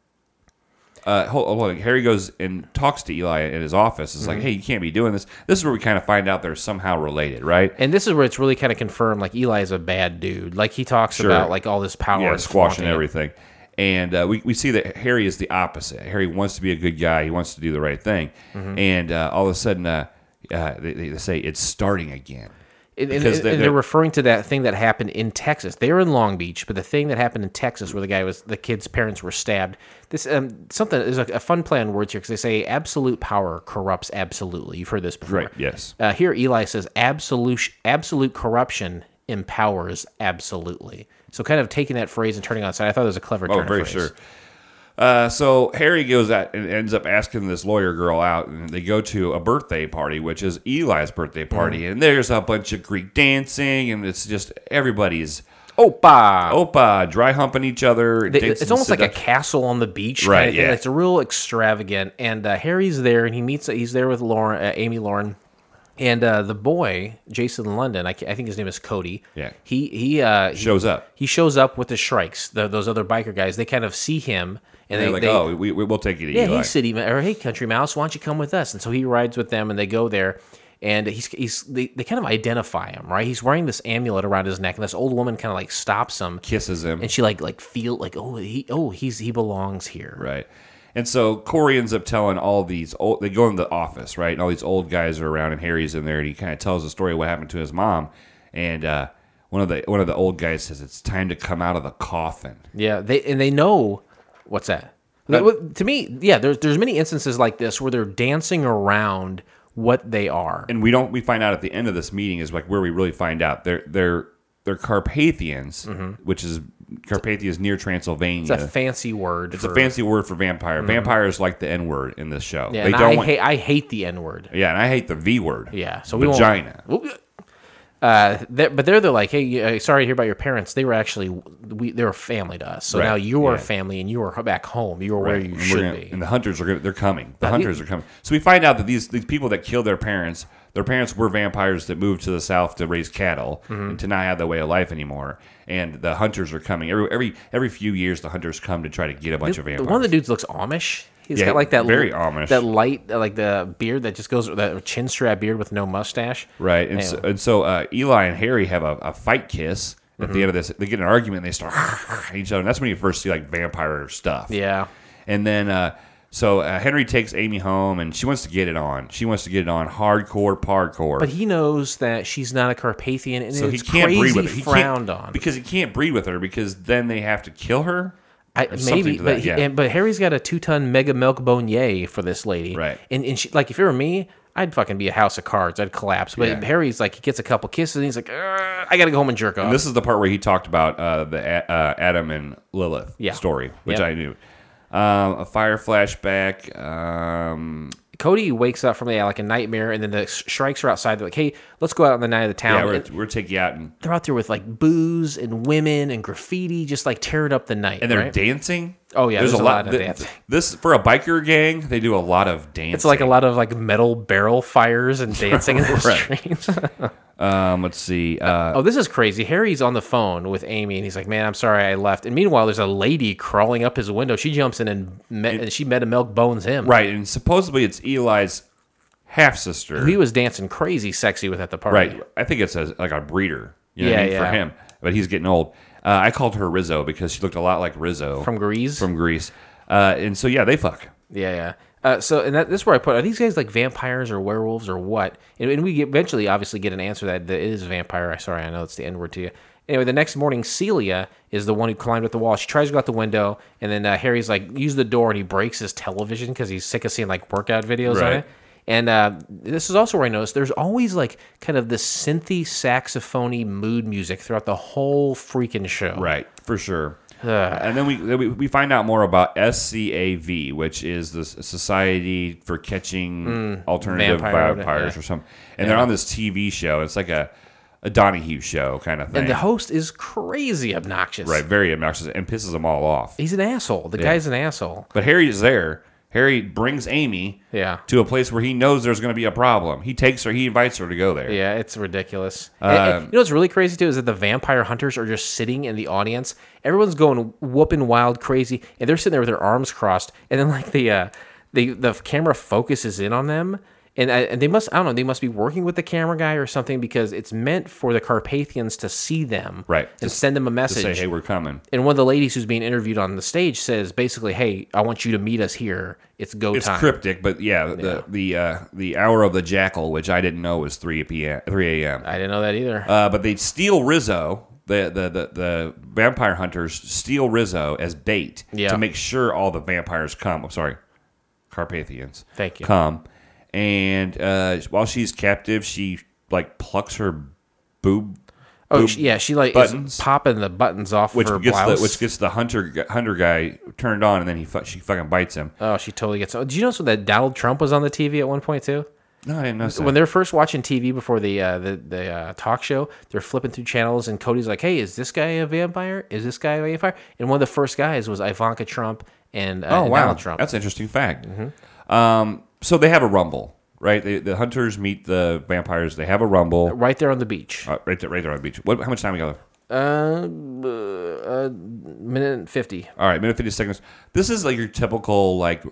uh, hold, hold on. Harry goes and talks to Eli in his office. It's Mm-hmm. like, "Hey, you can't be doing this." This is where we kind of find out they're somehow related, right? And this is where it's really kind of confirmed. Like Eli is a bad dude. Like he talks Sure. about like all this power, yeah, and squashing flaunting it. everything. And uh, we, we see that Harry is the opposite. Harry wants to be a good guy. He wants to do the right thing. Mm-hmm. And uh, all of a sudden, uh, uh, they, they say it's starting again. And, and, and they- they're, they're- referring to that thing that happened in Texas. They were in Long Beach, but the thing that happened in Texas, where the guy was, the kid's parents were stabbed. This um, something is a, a fun play on words here because they say absolute power corrupts absolutely. You've heard this before, Right, yes. Uh, here, Eli says absolute absolute corruption empowers absolutely. So, kind of taking that phrase and turning it on side, I thought it was a clever. Oh, turn very sure. Uh, so Harry goes out and ends up asking this lawyer girl out, and they go to a birthday party, which is Eli's birthday party, Mm-hmm. and there's a bunch of Greek dancing, and it's just everybody's Opa. opa dry humping each other. They- it's almost like a castle on the beach, Right, Kind of yeah. It's a real extravagant, and uh, Harry's there, and he meets. He's there with Lauren, uh, Amy Lauren, and uh, the boy Jason London. I, I think his name is Cody. Yeah. He he uh, shows up. he shows up with the Shrikes, the, those other biker guys. They kind of see him, and, And they they're like, they, "Oh, we, we, we'll take you to yeah, Eli." hey city or hey country mouse, why don't you come with us? And so he rides with them, and they go there, and he's he's they, they kind of identify him, right? He's wearing this amulet around his neck, and this old woman kind of like stops him, Kisses him. and she like like feel like oh he oh he's he belongs here. Right. And so Corey ends up telling all these old. They go in the office, right? And all these old guys are around, and Harry's in there, and he kind of tells the story of what happened to his mom. And uh, one of the one of the old guys says, "It's time to come out of the coffin." Yeah, they and they know what's that. To me, yeah, there's there's many instances like this where they're dancing around what they are. And we don't. We find out at the end of this meeting is like where we really find out they're they're they're Carpathians, which is Carpathia is near Transylvania. Mm-hmm. It's a fancy word. It's for, a fancy word for vampire. Vampires like the N word in this show. Yeah, they don't I want. hate I hate the N word. yeah, and I hate the V word. Yeah, so we won't- vagina. Uh, they're- but they're they're like, hey, uh, sorry to hear about your parents. They were actually we they were family to us. So Right, now you're yeah. family and you are back home. You are where you and should gonna- be. And the hunters are gonna, they're coming. The Now, hunters are coming. So we find out that these these people that killed their parents, their parents were vampires that moved to the south to raise cattle Mm-hmm. and to not have that way of life anymore. And the hunters are coming every every every few years. The hunters come to try to get a bunch of vampires. One of the dudes looks Amish. He's Yeah, got like that very l- Amish. that light, uh, like the beard that just goes that chin strap beard with no mustache. Right, and so, and so uh, Eli and Harry have a, a fight kiss at the end of this. They get in an argument, and they start at each other. And that's when you first see like vampire stuff. Yeah, and then uh, so uh, Henry takes Amy home, and she wants to get it on. She wants to get it on hardcore, parkour. but he knows that she's not a Carpathian, and so he it's can't crazy breed with her. He frowned on. because he can't breed with her because then they have to kill her. I, maybe, but that, yeah. and, but Harry's got a two ton mega milk bone yay for this lady, Right. And and she, like if it were me, I'd fucking be a house of cards. I'd collapse. But Yeah. Harry's like he gets a couple kisses and he's like, I gotta go home and jerk off. And this is the part where he talked about uh, the A- uh, Adam and Lilith Yeah. story, which Yep. I knew. Um, a fire flashback. Um, Cody wakes up from yeah, like a nightmare, and then the sh- Shrikes are outside. They're like, "Hey, let's go out on the night of the town." yeah, we're, we're taking you out, and, they're out there with like booze and women and graffiti, just like tearing up the night. and they're right? dancing. Oh, yeah, there's a lot of th- dancing. This for a biker gang, they do a lot of dancing. It's like a lot of like metal barrel fires and dancing in the streets. Um, let's see. Uh, oh, this is crazy. Harry's on the phone with Amy, and he's like, "Man, I'm sorry I left." And meanwhile, there's a lady crawling up his window. She jumps in and met, and she met a milk bones him. right, and supposedly it's Eli's half sister. He was dancing crazy sexy with at the party. Right. I think it's a, like a breeder. You know what I Yeah, for him. But he's getting old. Uh, I called her Rizzo because she looked a lot like Rizzo From Grease? From Grease. Uh, and so yeah, they fuck. Yeah, yeah. Uh, so, and that, this is where I put: Are these guys like vampires or werewolves or what? And, and we eventually, obviously, get an answer that, that it is a vampire. Sorry, I know it's the N word to you. Anyway, the next morning, Celia is the one who climbed up the wall. She tries to go out the window, and then uh, Harry's like, use the door, and he breaks his television because he's sick of seeing like workout videos on it. And uh, this is also where I noticed there's always like kind of this synthy saxophony mood music throughout the whole freaking show. Right, for sure. and then we, then we we find out more about SCAV, which is the Society for Catching Alternative Mm, Vampire, Vampires yeah. or something. And they're on this TV show. It's like a, a Donahue show kind of thing. And the host is crazy obnoxious. right, very obnoxious and pisses them all off. He's an asshole. The guy's an asshole. But Harry is there. Harry brings Amy Yeah. to a place where he knows there's going to be a problem. He takes her, he invites her to go there. Yeah, it's ridiculous. And- and Um, you know what's really crazy too is that the vampire hunters are just sitting in the audience. Everyone's going whooping wild crazy, and they're sitting there with their arms crossed. And then like the uh, the the camera focuses in on them, and, I, and they must I don't know they must be working with the camera guy or something because it's meant for the Carpathians to see them, Right. and To- send them a To message. say, hey, we're coming. and one of the ladies who's being interviewed on the stage says basically, "Hey, I want you to meet us here. It's go It's time." cryptic, but yeah, Yeah. the the uh, the hour of the jackal, which I didn't know was three p.m. three a.m. I didn't know that either. Uh, but they steal Rizzo. The, the, the, the vampire hunters steal Rizzo as bait Yeah. to make sure all the vampires come. I'm sorry, Carpathians. Thank you. Come, and uh, while she's captive, she like plucks her boob. Oh boob she- yeah, she like buttons. is popping the buttons off which her gets blouse. the which gets the hunter hunter guy turned on, and then he she fucking bites him. oh, she totally gets. Oh, did you notice that Donald Trump was on the TV at one point too? No, I didn't know. So. When they're first watching TV before the uh, the the uh, talk show, they're flipping through channels, and Cody's like, "Hey, is this guy a vampire? Is this guy a vampire?" And one of the first guys was Ivanka Trump and, uh, oh and wow, Donald Trump. that's an interesting fact. Um, so they have a rumble, right? They, the hunters meet the vampires. They have a rumble right there on the beach. uh, right there, right there on the beach. What? How much time we got? left? Uh, uh, minute and fifty. All right, minute fifty seconds. This is like your typical like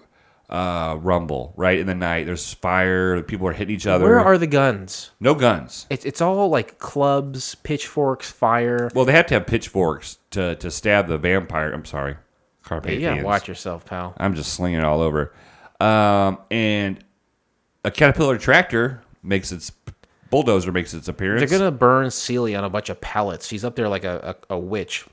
uh, rumble, right? In the night, there's fire. People are hitting each other. Where are the guns? no guns? It's it's all like clubs, pitchforks, fire. Well, they have to have pitchforks to to stab the vampire. I'm sorry, Carpathians. You gotta watch yourself, pal. I'm just slinging it all over. Um, and a caterpillar tractor makes its bulldozer makes its appearance. They're gonna burn Celia on a bunch of pellets. She's up there like a, a, a witch.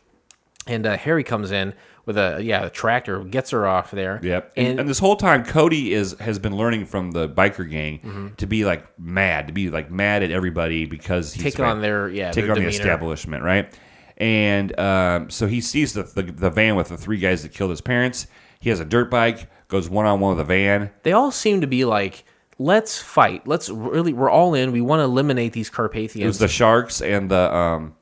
And uh, Harry comes in with a yeah a tractor, gets her off there. Yep. And, And, and this whole time, Cody is has been learning from the biker gang Mm-hmm. to be like mad, to be like mad at everybody because he's Taking on their- yeah, taking on the establishment, right? And um, so he sees the, the the van with the three guys that killed his parents. He has a dirt bike, goes one on one with a van. they all seem to be like, let's fight. Let's really we're all in. We want to eliminate these Carpathians. It was the Sharks and the um,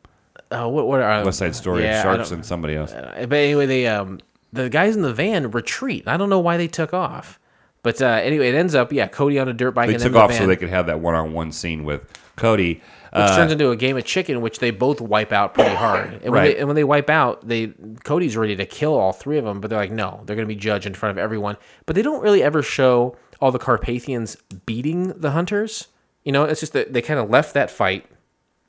uh, what what are West Side Story. yeah, Sharks and somebody else. Uh, but anyway, they um the guys in the van retreat. I don't know why they took off. But uh, anyway, it ends up yeah, Cody on a dirt bike They and took the off van. so they could have that one on one scene with Cody. Which turns uh, into a game of chicken, which they both wipe out pretty hard. And when, Right. they, and when they wipe out, they Cody's ready to kill all three of them, but they're like, no, they're going to be judged in front of everyone. But they don't really ever show all the Carpathians beating the hunters. You know, it's just that they kind of left that fight.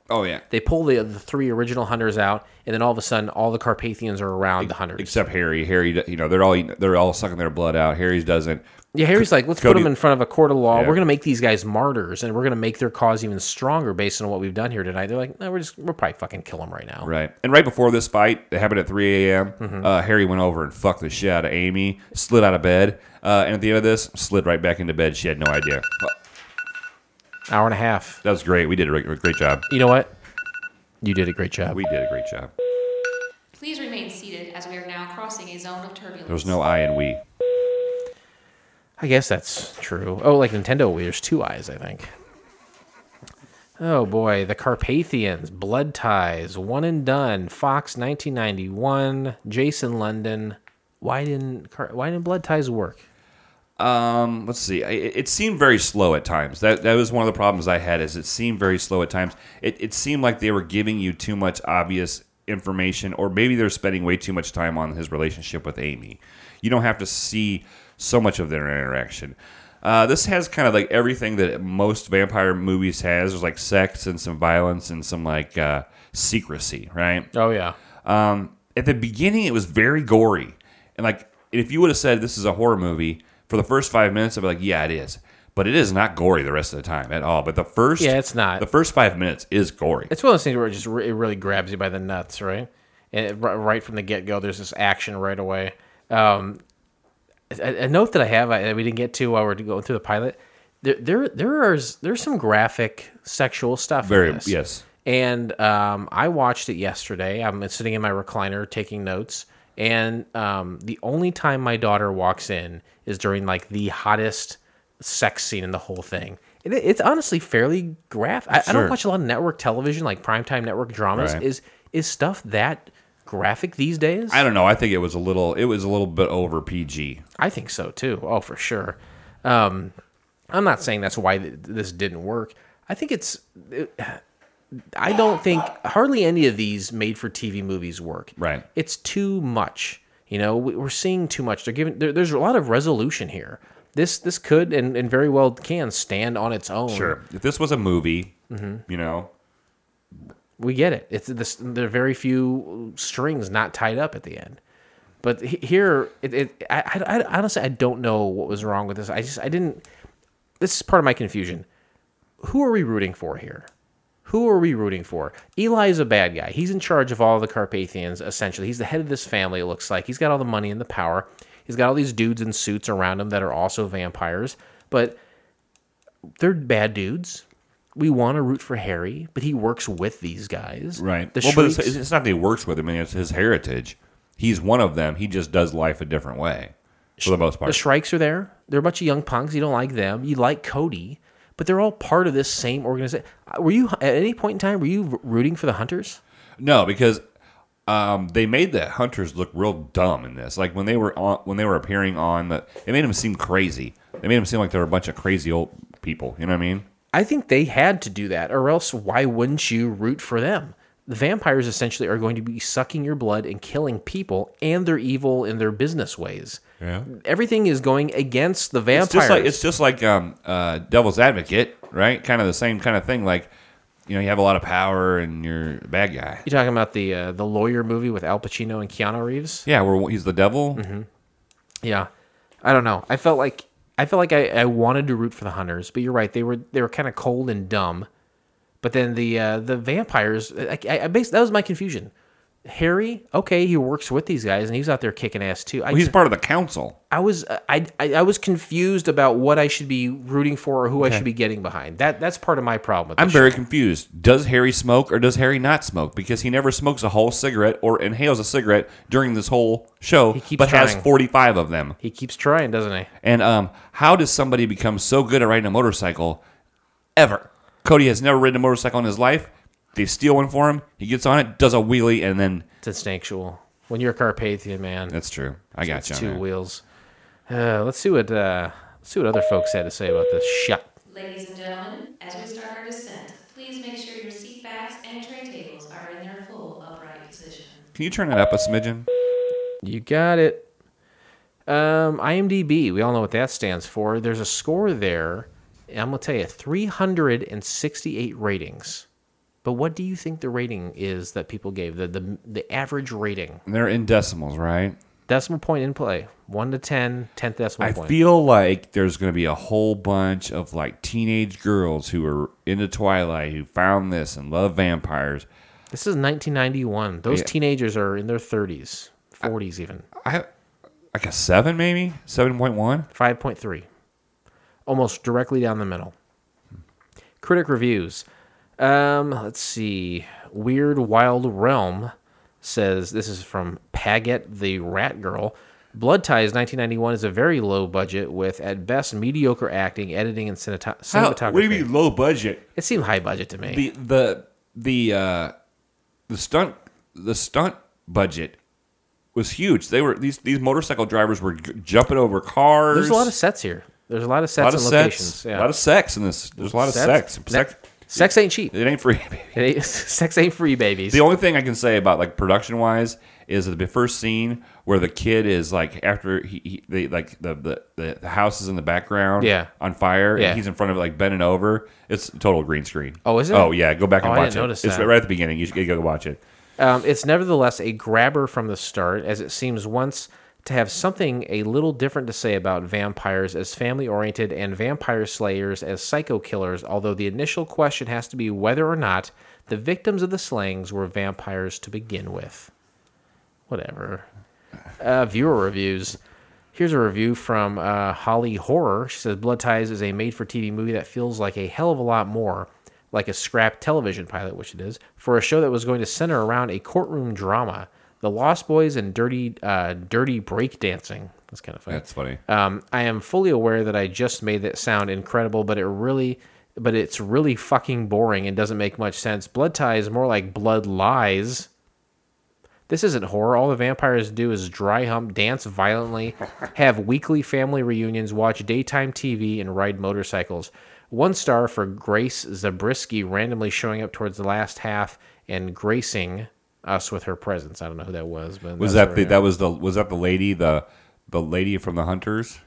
Oh yeah. They pull the, the three original hunters out, and then all of a sudden, all the Carpathians are around the hunters. Except Harry. Harry, you know, they're all they're all sucking their blood out. Harry's doesn't. Yeah, Harry's like, let's put Cody- them in front of a court of law. Yeah. We're going to make these guys martyrs, and we're going to make their cause even stronger based on what we've done here tonight. They're like, no, we're just, we're probably fucking kill them right now. Right. And right before this fight, it happened at 3 a.m. Mm-hmm. Uh, Harry went over and fucked the shit out of Amy, slid out of bed, uh, and at the end of this, slid right back into bed. She had no idea. Hour and a half. That was great. We did a re- great job. You know what? You did a great job. We did a great job. Please remain seated as we are now crossing a zone of turbulence. There was no I and we. I guess that's true. Oh, like Nintendo Wii, there's two eyes, I think. Oh boy, the Carpathians, Blood Ties, One and Done, Fox 1991, Jason London. Why didn't why didn't Blood Ties work? Um, let's see. It, it seemed very slow at times. That that was one of the problems I had. Is it seemed very slow at times. It it seemed like they were giving you too much obvious information, or maybe they're spending way too much time on his relationship with Amy. You don't have to see so much of their interaction. Uh, this has kind of like everything that most vampire movies has. There's like sex and some violence and some like uh, secrecy, right? Oh yeah. Um, at the beginning, it was very gory, and like if you would have said this is a horror movie for the first five minutes, I'd be like, yeah, it is. But it is not gory the rest of the time at all. But the first, Yeah, it's not. The first five minutes is gory. It's one of those things where it just re- it really grabs you by the nuts, right? And it, right from the get go, there's this action right away. Um, a, a note that I have I, that we didn't get to while we're going through the pilot. There, there, there is there's some graphic sexual stuff. in Very this. yes. And um, I watched it yesterday. I'm sitting in my recliner taking notes, and um, the only time my daughter walks in is during like the hottest sex scene in the whole thing. It, it's honestly fairly graphic. I, I don't watch a lot of network television, like primetime network dramas. Right. Is is stuff that graphic these days? I don't know. I think it was a little. It was a little bit over PG. I think so too. Oh, for sure. Um, I'm not saying that's why th- this didn't work. I think it's. It, I don't think hardly any of these made for TV movies work. Right. It's too much. You know, we- we're seeing too much. They're giving. There, there's a lot of resolution here. This this could and, and very well can stand on its own. Sure. If this was a movie, Mm-hmm. you know, we get it. It's this. There are very few strings not tied up at the end. But here, it, it I, I, I honestly I don't know what was wrong with this. I just I didn't. This is part of my confusion. Who are we rooting for here? Who are we rooting for? Eli is a bad guy. He's in charge of all the Carpathians. Essentially, he's the head of this family. It looks like he's got all the money and the power. He's got all these dudes in suits around him that are also vampires, but they're bad dudes. We want to root for Harry, but he works with these guys. right? The well, but it's, it's not that he works with them. I mean, it's his heritage. He's one of them. He just does life a different way, for the most part. The. Shrikes are there. They're a bunch of young punks. You don't like them. You like Cody, but they're all part of this same organization. Were you at any point in time were you rooting for the Hunters? No, because um, they made the hunters look real dumb in this. Like when they were on, when they were appearing on the, it made them seem crazy. They made them seem like they were a bunch of crazy old people. You know what I mean? I think they had to do that, or else why wouldn't you root for them? The vampires essentially are going to be sucking your blood and killing people, and they're evil in their business ways. Yeah. Everything is going against the vampires. It's just like it's just like um, uh, Devil's Advocate, right? Kind of the same kind of thing. Like you know, you have a lot of power and you're a bad guy. you talking about the uh, the lawyer movie with Al Pacino and Keanu Reeves? Yeah, where he's the devil. Mm-hmm. Yeah, I don't know. I felt like I felt like I, I wanted to root for the hunters, but you're right. They were they were kind of cold and dumb. But then the uh, the vampires, I, I, I that was my confusion. Harry, okay, he works with these guys and he's out there kicking ass too. I, Well, he's part of the council. I was I, I I was confused about what I should be rooting for or who I should be getting behind. That that's part of my problem. With I'm very show. confused. Does Harry smoke or does Harry not smoke? Because he never smokes a whole cigarette or inhales a cigarette during this whole show, He keeps but has 45 of them. He keeps trying, doesn't he? And um, how does somebody become so good at riding a motorcycle ever? Cody has never ridden a motorcycle in his life. They steal one for him. He gets on it, does a wheelie, and then It's instinctual. When you're a Carpathian, man, that's true. I got it's you. on two wheels. Uh, let's see what uh, let's see what other folks had to say about this Shut. Ladies and gentlemen, as we start our descent, please make sure your seat backs and tray tables are in their full upright position. Can you turn it up a smidgen? You got it. Um, IMDb, we all know what that stands for. There's a score there. and I'm gonna tell you, 368 ratings. But what do you think the rating is that people gave? The the, the average rating. They're in decimals, right? Decimal point in play. 1 to 10, 10th decimal I point. feel like there's going to be a whole bunch of like teenage girls who are into Twilight who found this and love vampires. this is 1991. Those Yeah. teenagers are in their 30s, 40s even. I like a seven, maybe seven point one. 5.3. Almost directly down the middle. Critic reviews. Um, let's see. Weird Wild Realm says this is from Paghat the Rat Girl. Blood Ties 1991 is a very low budget with at best mediocre acting, editing, and cineto- cinematography. What do you mean low budget? It seemed high budget to me. The the the uh, the stunt the stunt budget was huge. They were these these motorcycle drivers were g- jumping over cars. There's a lot of sets here. There's a lot of a sets lot of and sets, locations. Yeah. a lot of sex in this. There's a lot of Sets? sex. Sex. Sex ain't cheap. It ain't free. It ain't- sex ain't free, babies. The only thing I can say about like production wise is the first scene where the kid is like after he, he they like the, the the house is in the background Yeah. on fire Yeah. and he's in front of it like bending over. It's total green screen. Oh, is it? Oh yeah, go back and Oh, I watch didn't it. notice it's that. right at the beginning. You should go watch it. Um, it's nevertheless a grabber from the start, as it seems once to have something a little different to say about vampires as family oriented and vampire slayers as psycho killers, although the initial question has to be whether or not the victims of the slayings were vampires to begin with. Whatever. Uh, viewer reviews. Here's a review from uh, Holly Horror. She says Blood Ties is a made for TV movie that feels like a hell of a lot more like a scrap television pilot, which it is, for a show that was going to center around a courtroom drama. The Lost Boys and dirty, uh, dirty breakdancing. That's kind of funny. That's funny. Um, I am fully aware that I just made that sound incredible, but it really, but it's really fucking boring and doesn't make much sense. Blood Tie is more like Blood Lies. This isn't horror. All the vampires do is dry hump, dance violently, have weekly family reunions, watch daytime TV, and ride motorcycles. One star for Grace Zabriskie randomly showing up towards the last half and gracing us with her presence. I don't know who that was, but Was that the that was the was that the lady the the lady from the Hunters?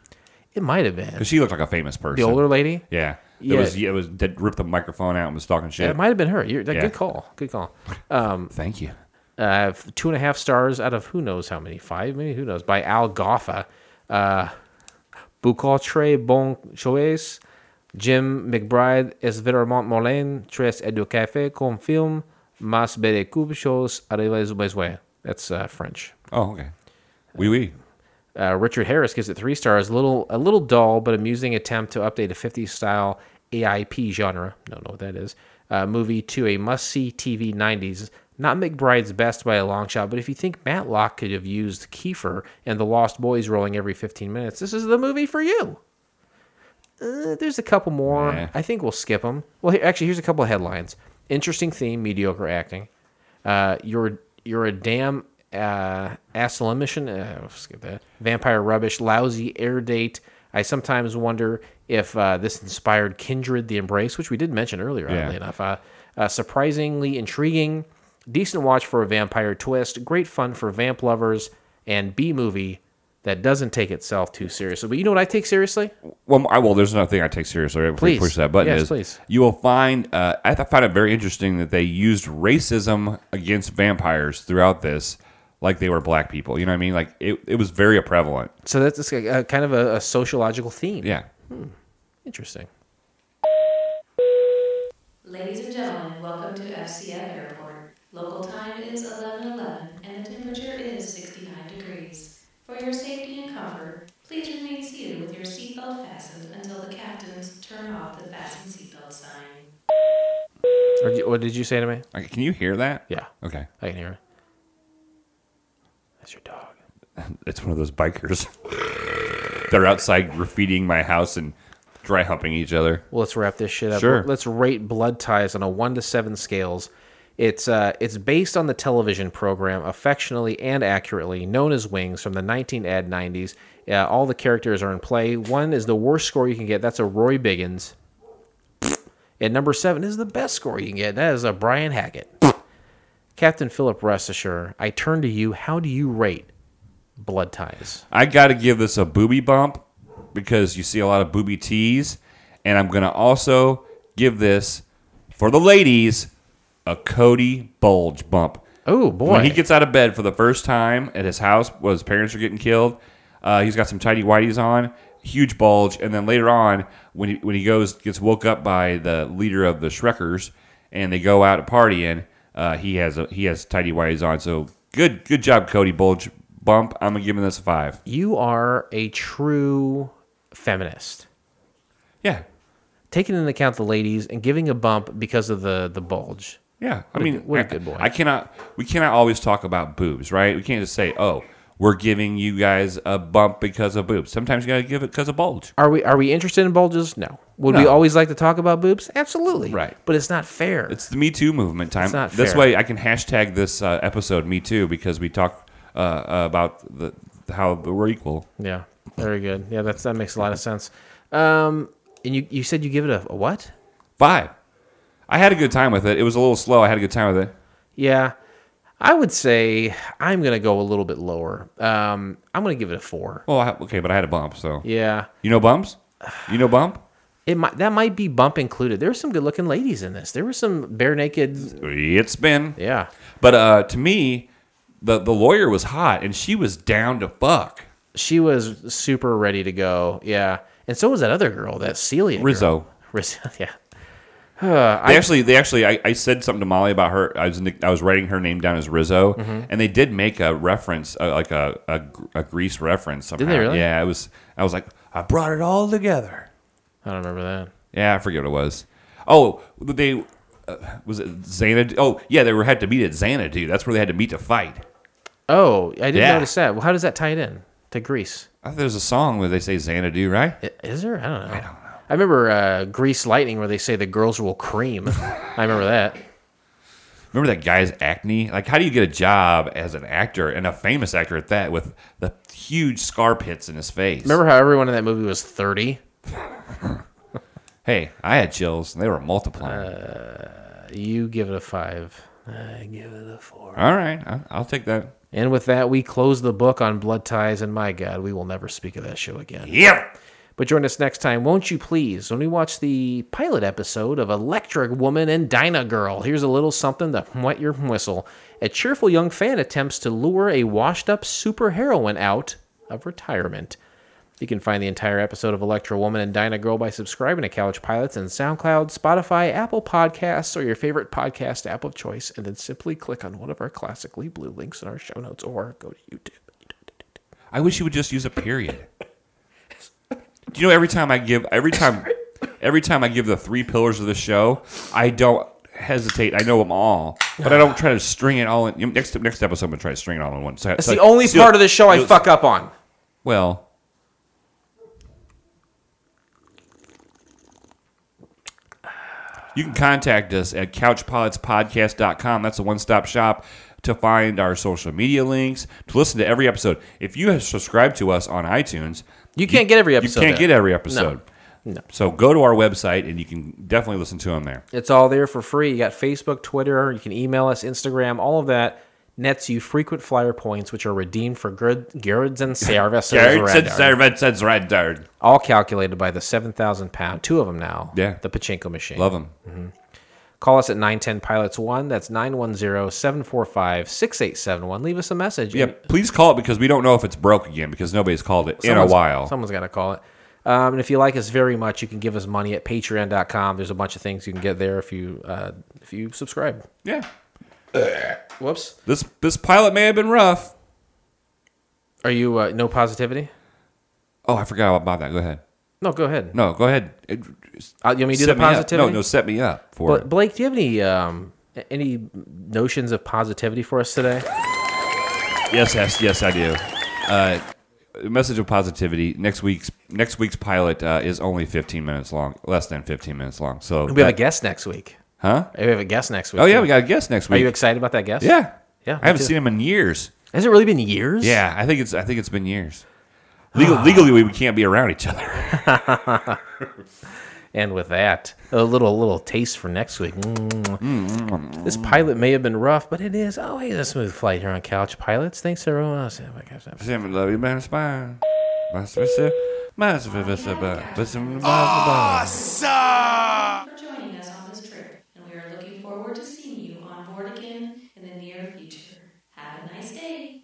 It might have been Because she looked like a famous person. the older lady. Yeah. It Yeah. was it was that ripped the microphone out and was talking shit. It might have been her. You're, Yeah. Good call. Good call. Um, Thank you. uh, two and a half stars out of who knows how many? Five, maybe who knows? By Al Goffa. Uh, Boucatre bon choice. Jim McBride es vraiment molin. Tres et du café con film. Mas belle coupe chose arrivez besoin. That's uh, French. Oh, okay. Oui, oui. Uh, Richard Harris gives it three stars. A little, a little dull, but amusing attempt to update a 50s style AIP genre. Don't know what that is. Uh, movie to a must-see TV 90s. Not McBride's best by a long shot, but if you think Matlock could have used Kiefer and the Lost Boys rolling every 15 minutes, this is the movie for you. Uh, there's a couple more. Nah. I think we'll skip them. Well, here, actually, here's a couple of headlines. Interesting theme, mediocre acting. Uh, you're you're a damn uh, asylum mission. Uh, skip that. Vampire rubbish. Lousy air date. I sometimes wonder if uh, this inspired Kindred: The Embrace, which we did mention earlier. Yeah. Oddly enough, uh, uh, surprisingly intriguing. Decent watch for a vampire twist. Great fun for vamp lovers. And B movie that doesn't take itself too seriously. But you know what I take seriously? Well, I will. There's another thing I take seriously. Right Please. push that button. Yes, is please. You will find. Uh, I found it very interesting that they used racism against vampires throughout this, like they were black people. You know what I mean? Like it. It was very prevalent. So that's just a, a kind of a, a sociological theme. Yeah. Interesting. Ladies and gentlemen, welcome to FCF Airport. Local time is 11:11 and the temperature is 69 degrees. For your safety and comfort, please remain seated with your seatbelt fastened until the captains turn off the fasten seatbelt sign. Or did- what did you say to me? Okay, Can you hear that? Yeah, Okay. I can hear it. That's your dog. It's one of those bikers. They're outside graffitiing my house and dry humping each other. Well, let's wrap this shit up. Sure. Let's rate Blood Ties on a one to seven scales. It's uh, it's based on the television program, affectionately and accurately known as Wings from the 19 ad 90s. Uh, all the characters are in play. One is the worst score you can get. That's a Roy Biggins. And number seven is the best score you can get. That is a Brian Hackett. Captain Philip Restassure, I turn to you. How do you rate Blood Ties? I got to give this a booby bump because you see a lot of booby tees, and I'm gonna also give this for the ladies a Cody bulge bump. Oh boy, When he gets out of bed for the first time at his house, while his parents are getting killed, uh, he's got some tidy whities on, huge bulge, and then later on, when he when he goes gets woke up by the leader of the Shrekers, and they go out to partying, uh, he has a he has tidy whities on. So good good job, Cody bulge bump. I'm gonna give him this a five. you are a true feminist. Yeah, Taking into account the ladies and giving a bump because of the the bulge. Yeah. I What mean, what a I- good boy. I cannot. We cannot always talk about boobs, right? We can't just say, "Oh, we're giving you guys a bump because of boobs." Sometimes you gotta give it because of bulge. Are we are we interested in bulges? No. Would we always like to talk about boobs? Absolutely. Right. But it's not fair. It's the Me Too movement time. It's not this fair. way, I can hashtag this uh, episode Me Too because we talk uh, uh, about the how we're equal. yeah. Very good. Yeah, that's that makes a lot of sense. Um, and you you said you give it a, a what? Five. I had a good time with it. It was a little slow. I had a good time with it. Yeah. I would say I'm gonna go a little bit lower. Um, I'm gonna give it a four. Well, I, okay, but I had a bump. So Yeah. you know bumps. You know bump. It might that might be bump included. There were some good looking ladies in this. There were some bare naked. It's been. Yeah. But uh, to me, the the lawyer was hot and she was down to fuck. She was super ready to go. Yeah. And so was that other girl, that Celia. girl. Rizzo. Rizzo. Yeah. They I, actually, they actually, I, I said something to Molly about her. I was, I was writing her name down as Rizzo, Mm-hmm. and they did make a reference, uh, like a, a, a Grease reference somehow. Did they really? Yeah, it was. I was like, I brought it all together. I don't remember that. Yeah, I forget what it was. Oh, they uh, was it Xanadu? Oh, yeah, they were had to meet at Xanadu. That's where they had to meet to fight. Oh, I didn't Yeah. notice that. Well, how does that tie it in to Grease? I thought there's a song where they say Xanadu, right? Is there? I don't know. I don't know. I remember uh, Grease Lightning where they say the girls will cream. I remember that. Remember that guy's acne? Like, how do you get a job as an actor and a famous actor at that with the huge scar pits in his face? Remember how everyone in that movie was 30? Hey, I had chills. They were multiplying. You give it a five. I give it a four. All right, I- I'll take that. And with that, we close the book on Blood Ties, and my God, we will never speak of that show again. Yep. But join us next time, won't you please, when we watch the pilot episode of Electra Woman and Dyna Girl. Here's a little something to wet your whistle. A cheerful young fan attempts to lure a washed up superheroine out of retirement. You can find the entire episode of Electra Woman and Dyna Girl by subscribing to Couch Pilots and SoundCloud, Spotify, Apple Podcasts, or your favorite podcast app of choice, and then simply click on one of our classically blue links in our show notes or go to YouTube. I wish you would just use a period. Do you know every time I give every time every time I give the three pillars of the show, I don't hesitate. I know them all, but I don't try to string it all in. Next next episode, I'm gonna try to string it all in one. So, That's the only part of the show I fuck up on. Well, you can contact us at couchpilotspodcast.com. That's a one stop shop to find our social media links, to listen to every episode. If you have subscribed to us on iTunes, You can't get every episode You can't there. get every episode. No. So go to our website and you can definitely listen to them there. It's all there for free. You got Facebook, Twitter, you can email us, Instagram, all of that nets you frequent flyer points, which are redeemed for good goods and services. Services rendered. all calculated by the 7,000 pound, two of them now. Yeah. The Pachinko machine. Love them. Mm-hmm. Call us at 910 Pilots 1. That's 910 745 6871. Leave us a message. Yeah, please call it because we don't know if it's broke again because nobody's called it in a while. Someone's got to call it. Um, and if you like us very much, you can give us money at patreon.com. There's a bunch of things you can get there if you uh, if you subscribe. Yeah. Whoops. This this pilot may have been rough. Are you uh, no positivity? Oh, I forgot about that. Go ahead. No, go ahead. No, go ahead. It- Uh, you want me to do the positivity? No, no, set me up for Bla- it. Blake, do you have any um, any notions of positivity for us today? Yes, yes, yes, I do. Uh, message of positivity. Next week's next week's pilot uh, is only 15 minutes long, less than 15 minutes long. So We have a guest next week. huh? We have a guest next week. Oh yeah, too. we got a guest next week. Are you excited about that guest? yeah, Yeah, I haven't too. seen him in years. Has it really been years? Yeah, I think it's I think it's been years. Legal, legally, we can't be around each other. and with that, a little little taste for next week. Mm. This pilot may have been rough, but it is oh, always a smooth flight here on Couch Pilots. Thanks everyone I Love you, man. Spine. Awesome! For joining us on this trip, and we are looking forward to seeing you on board again in the near future. Have a nice day.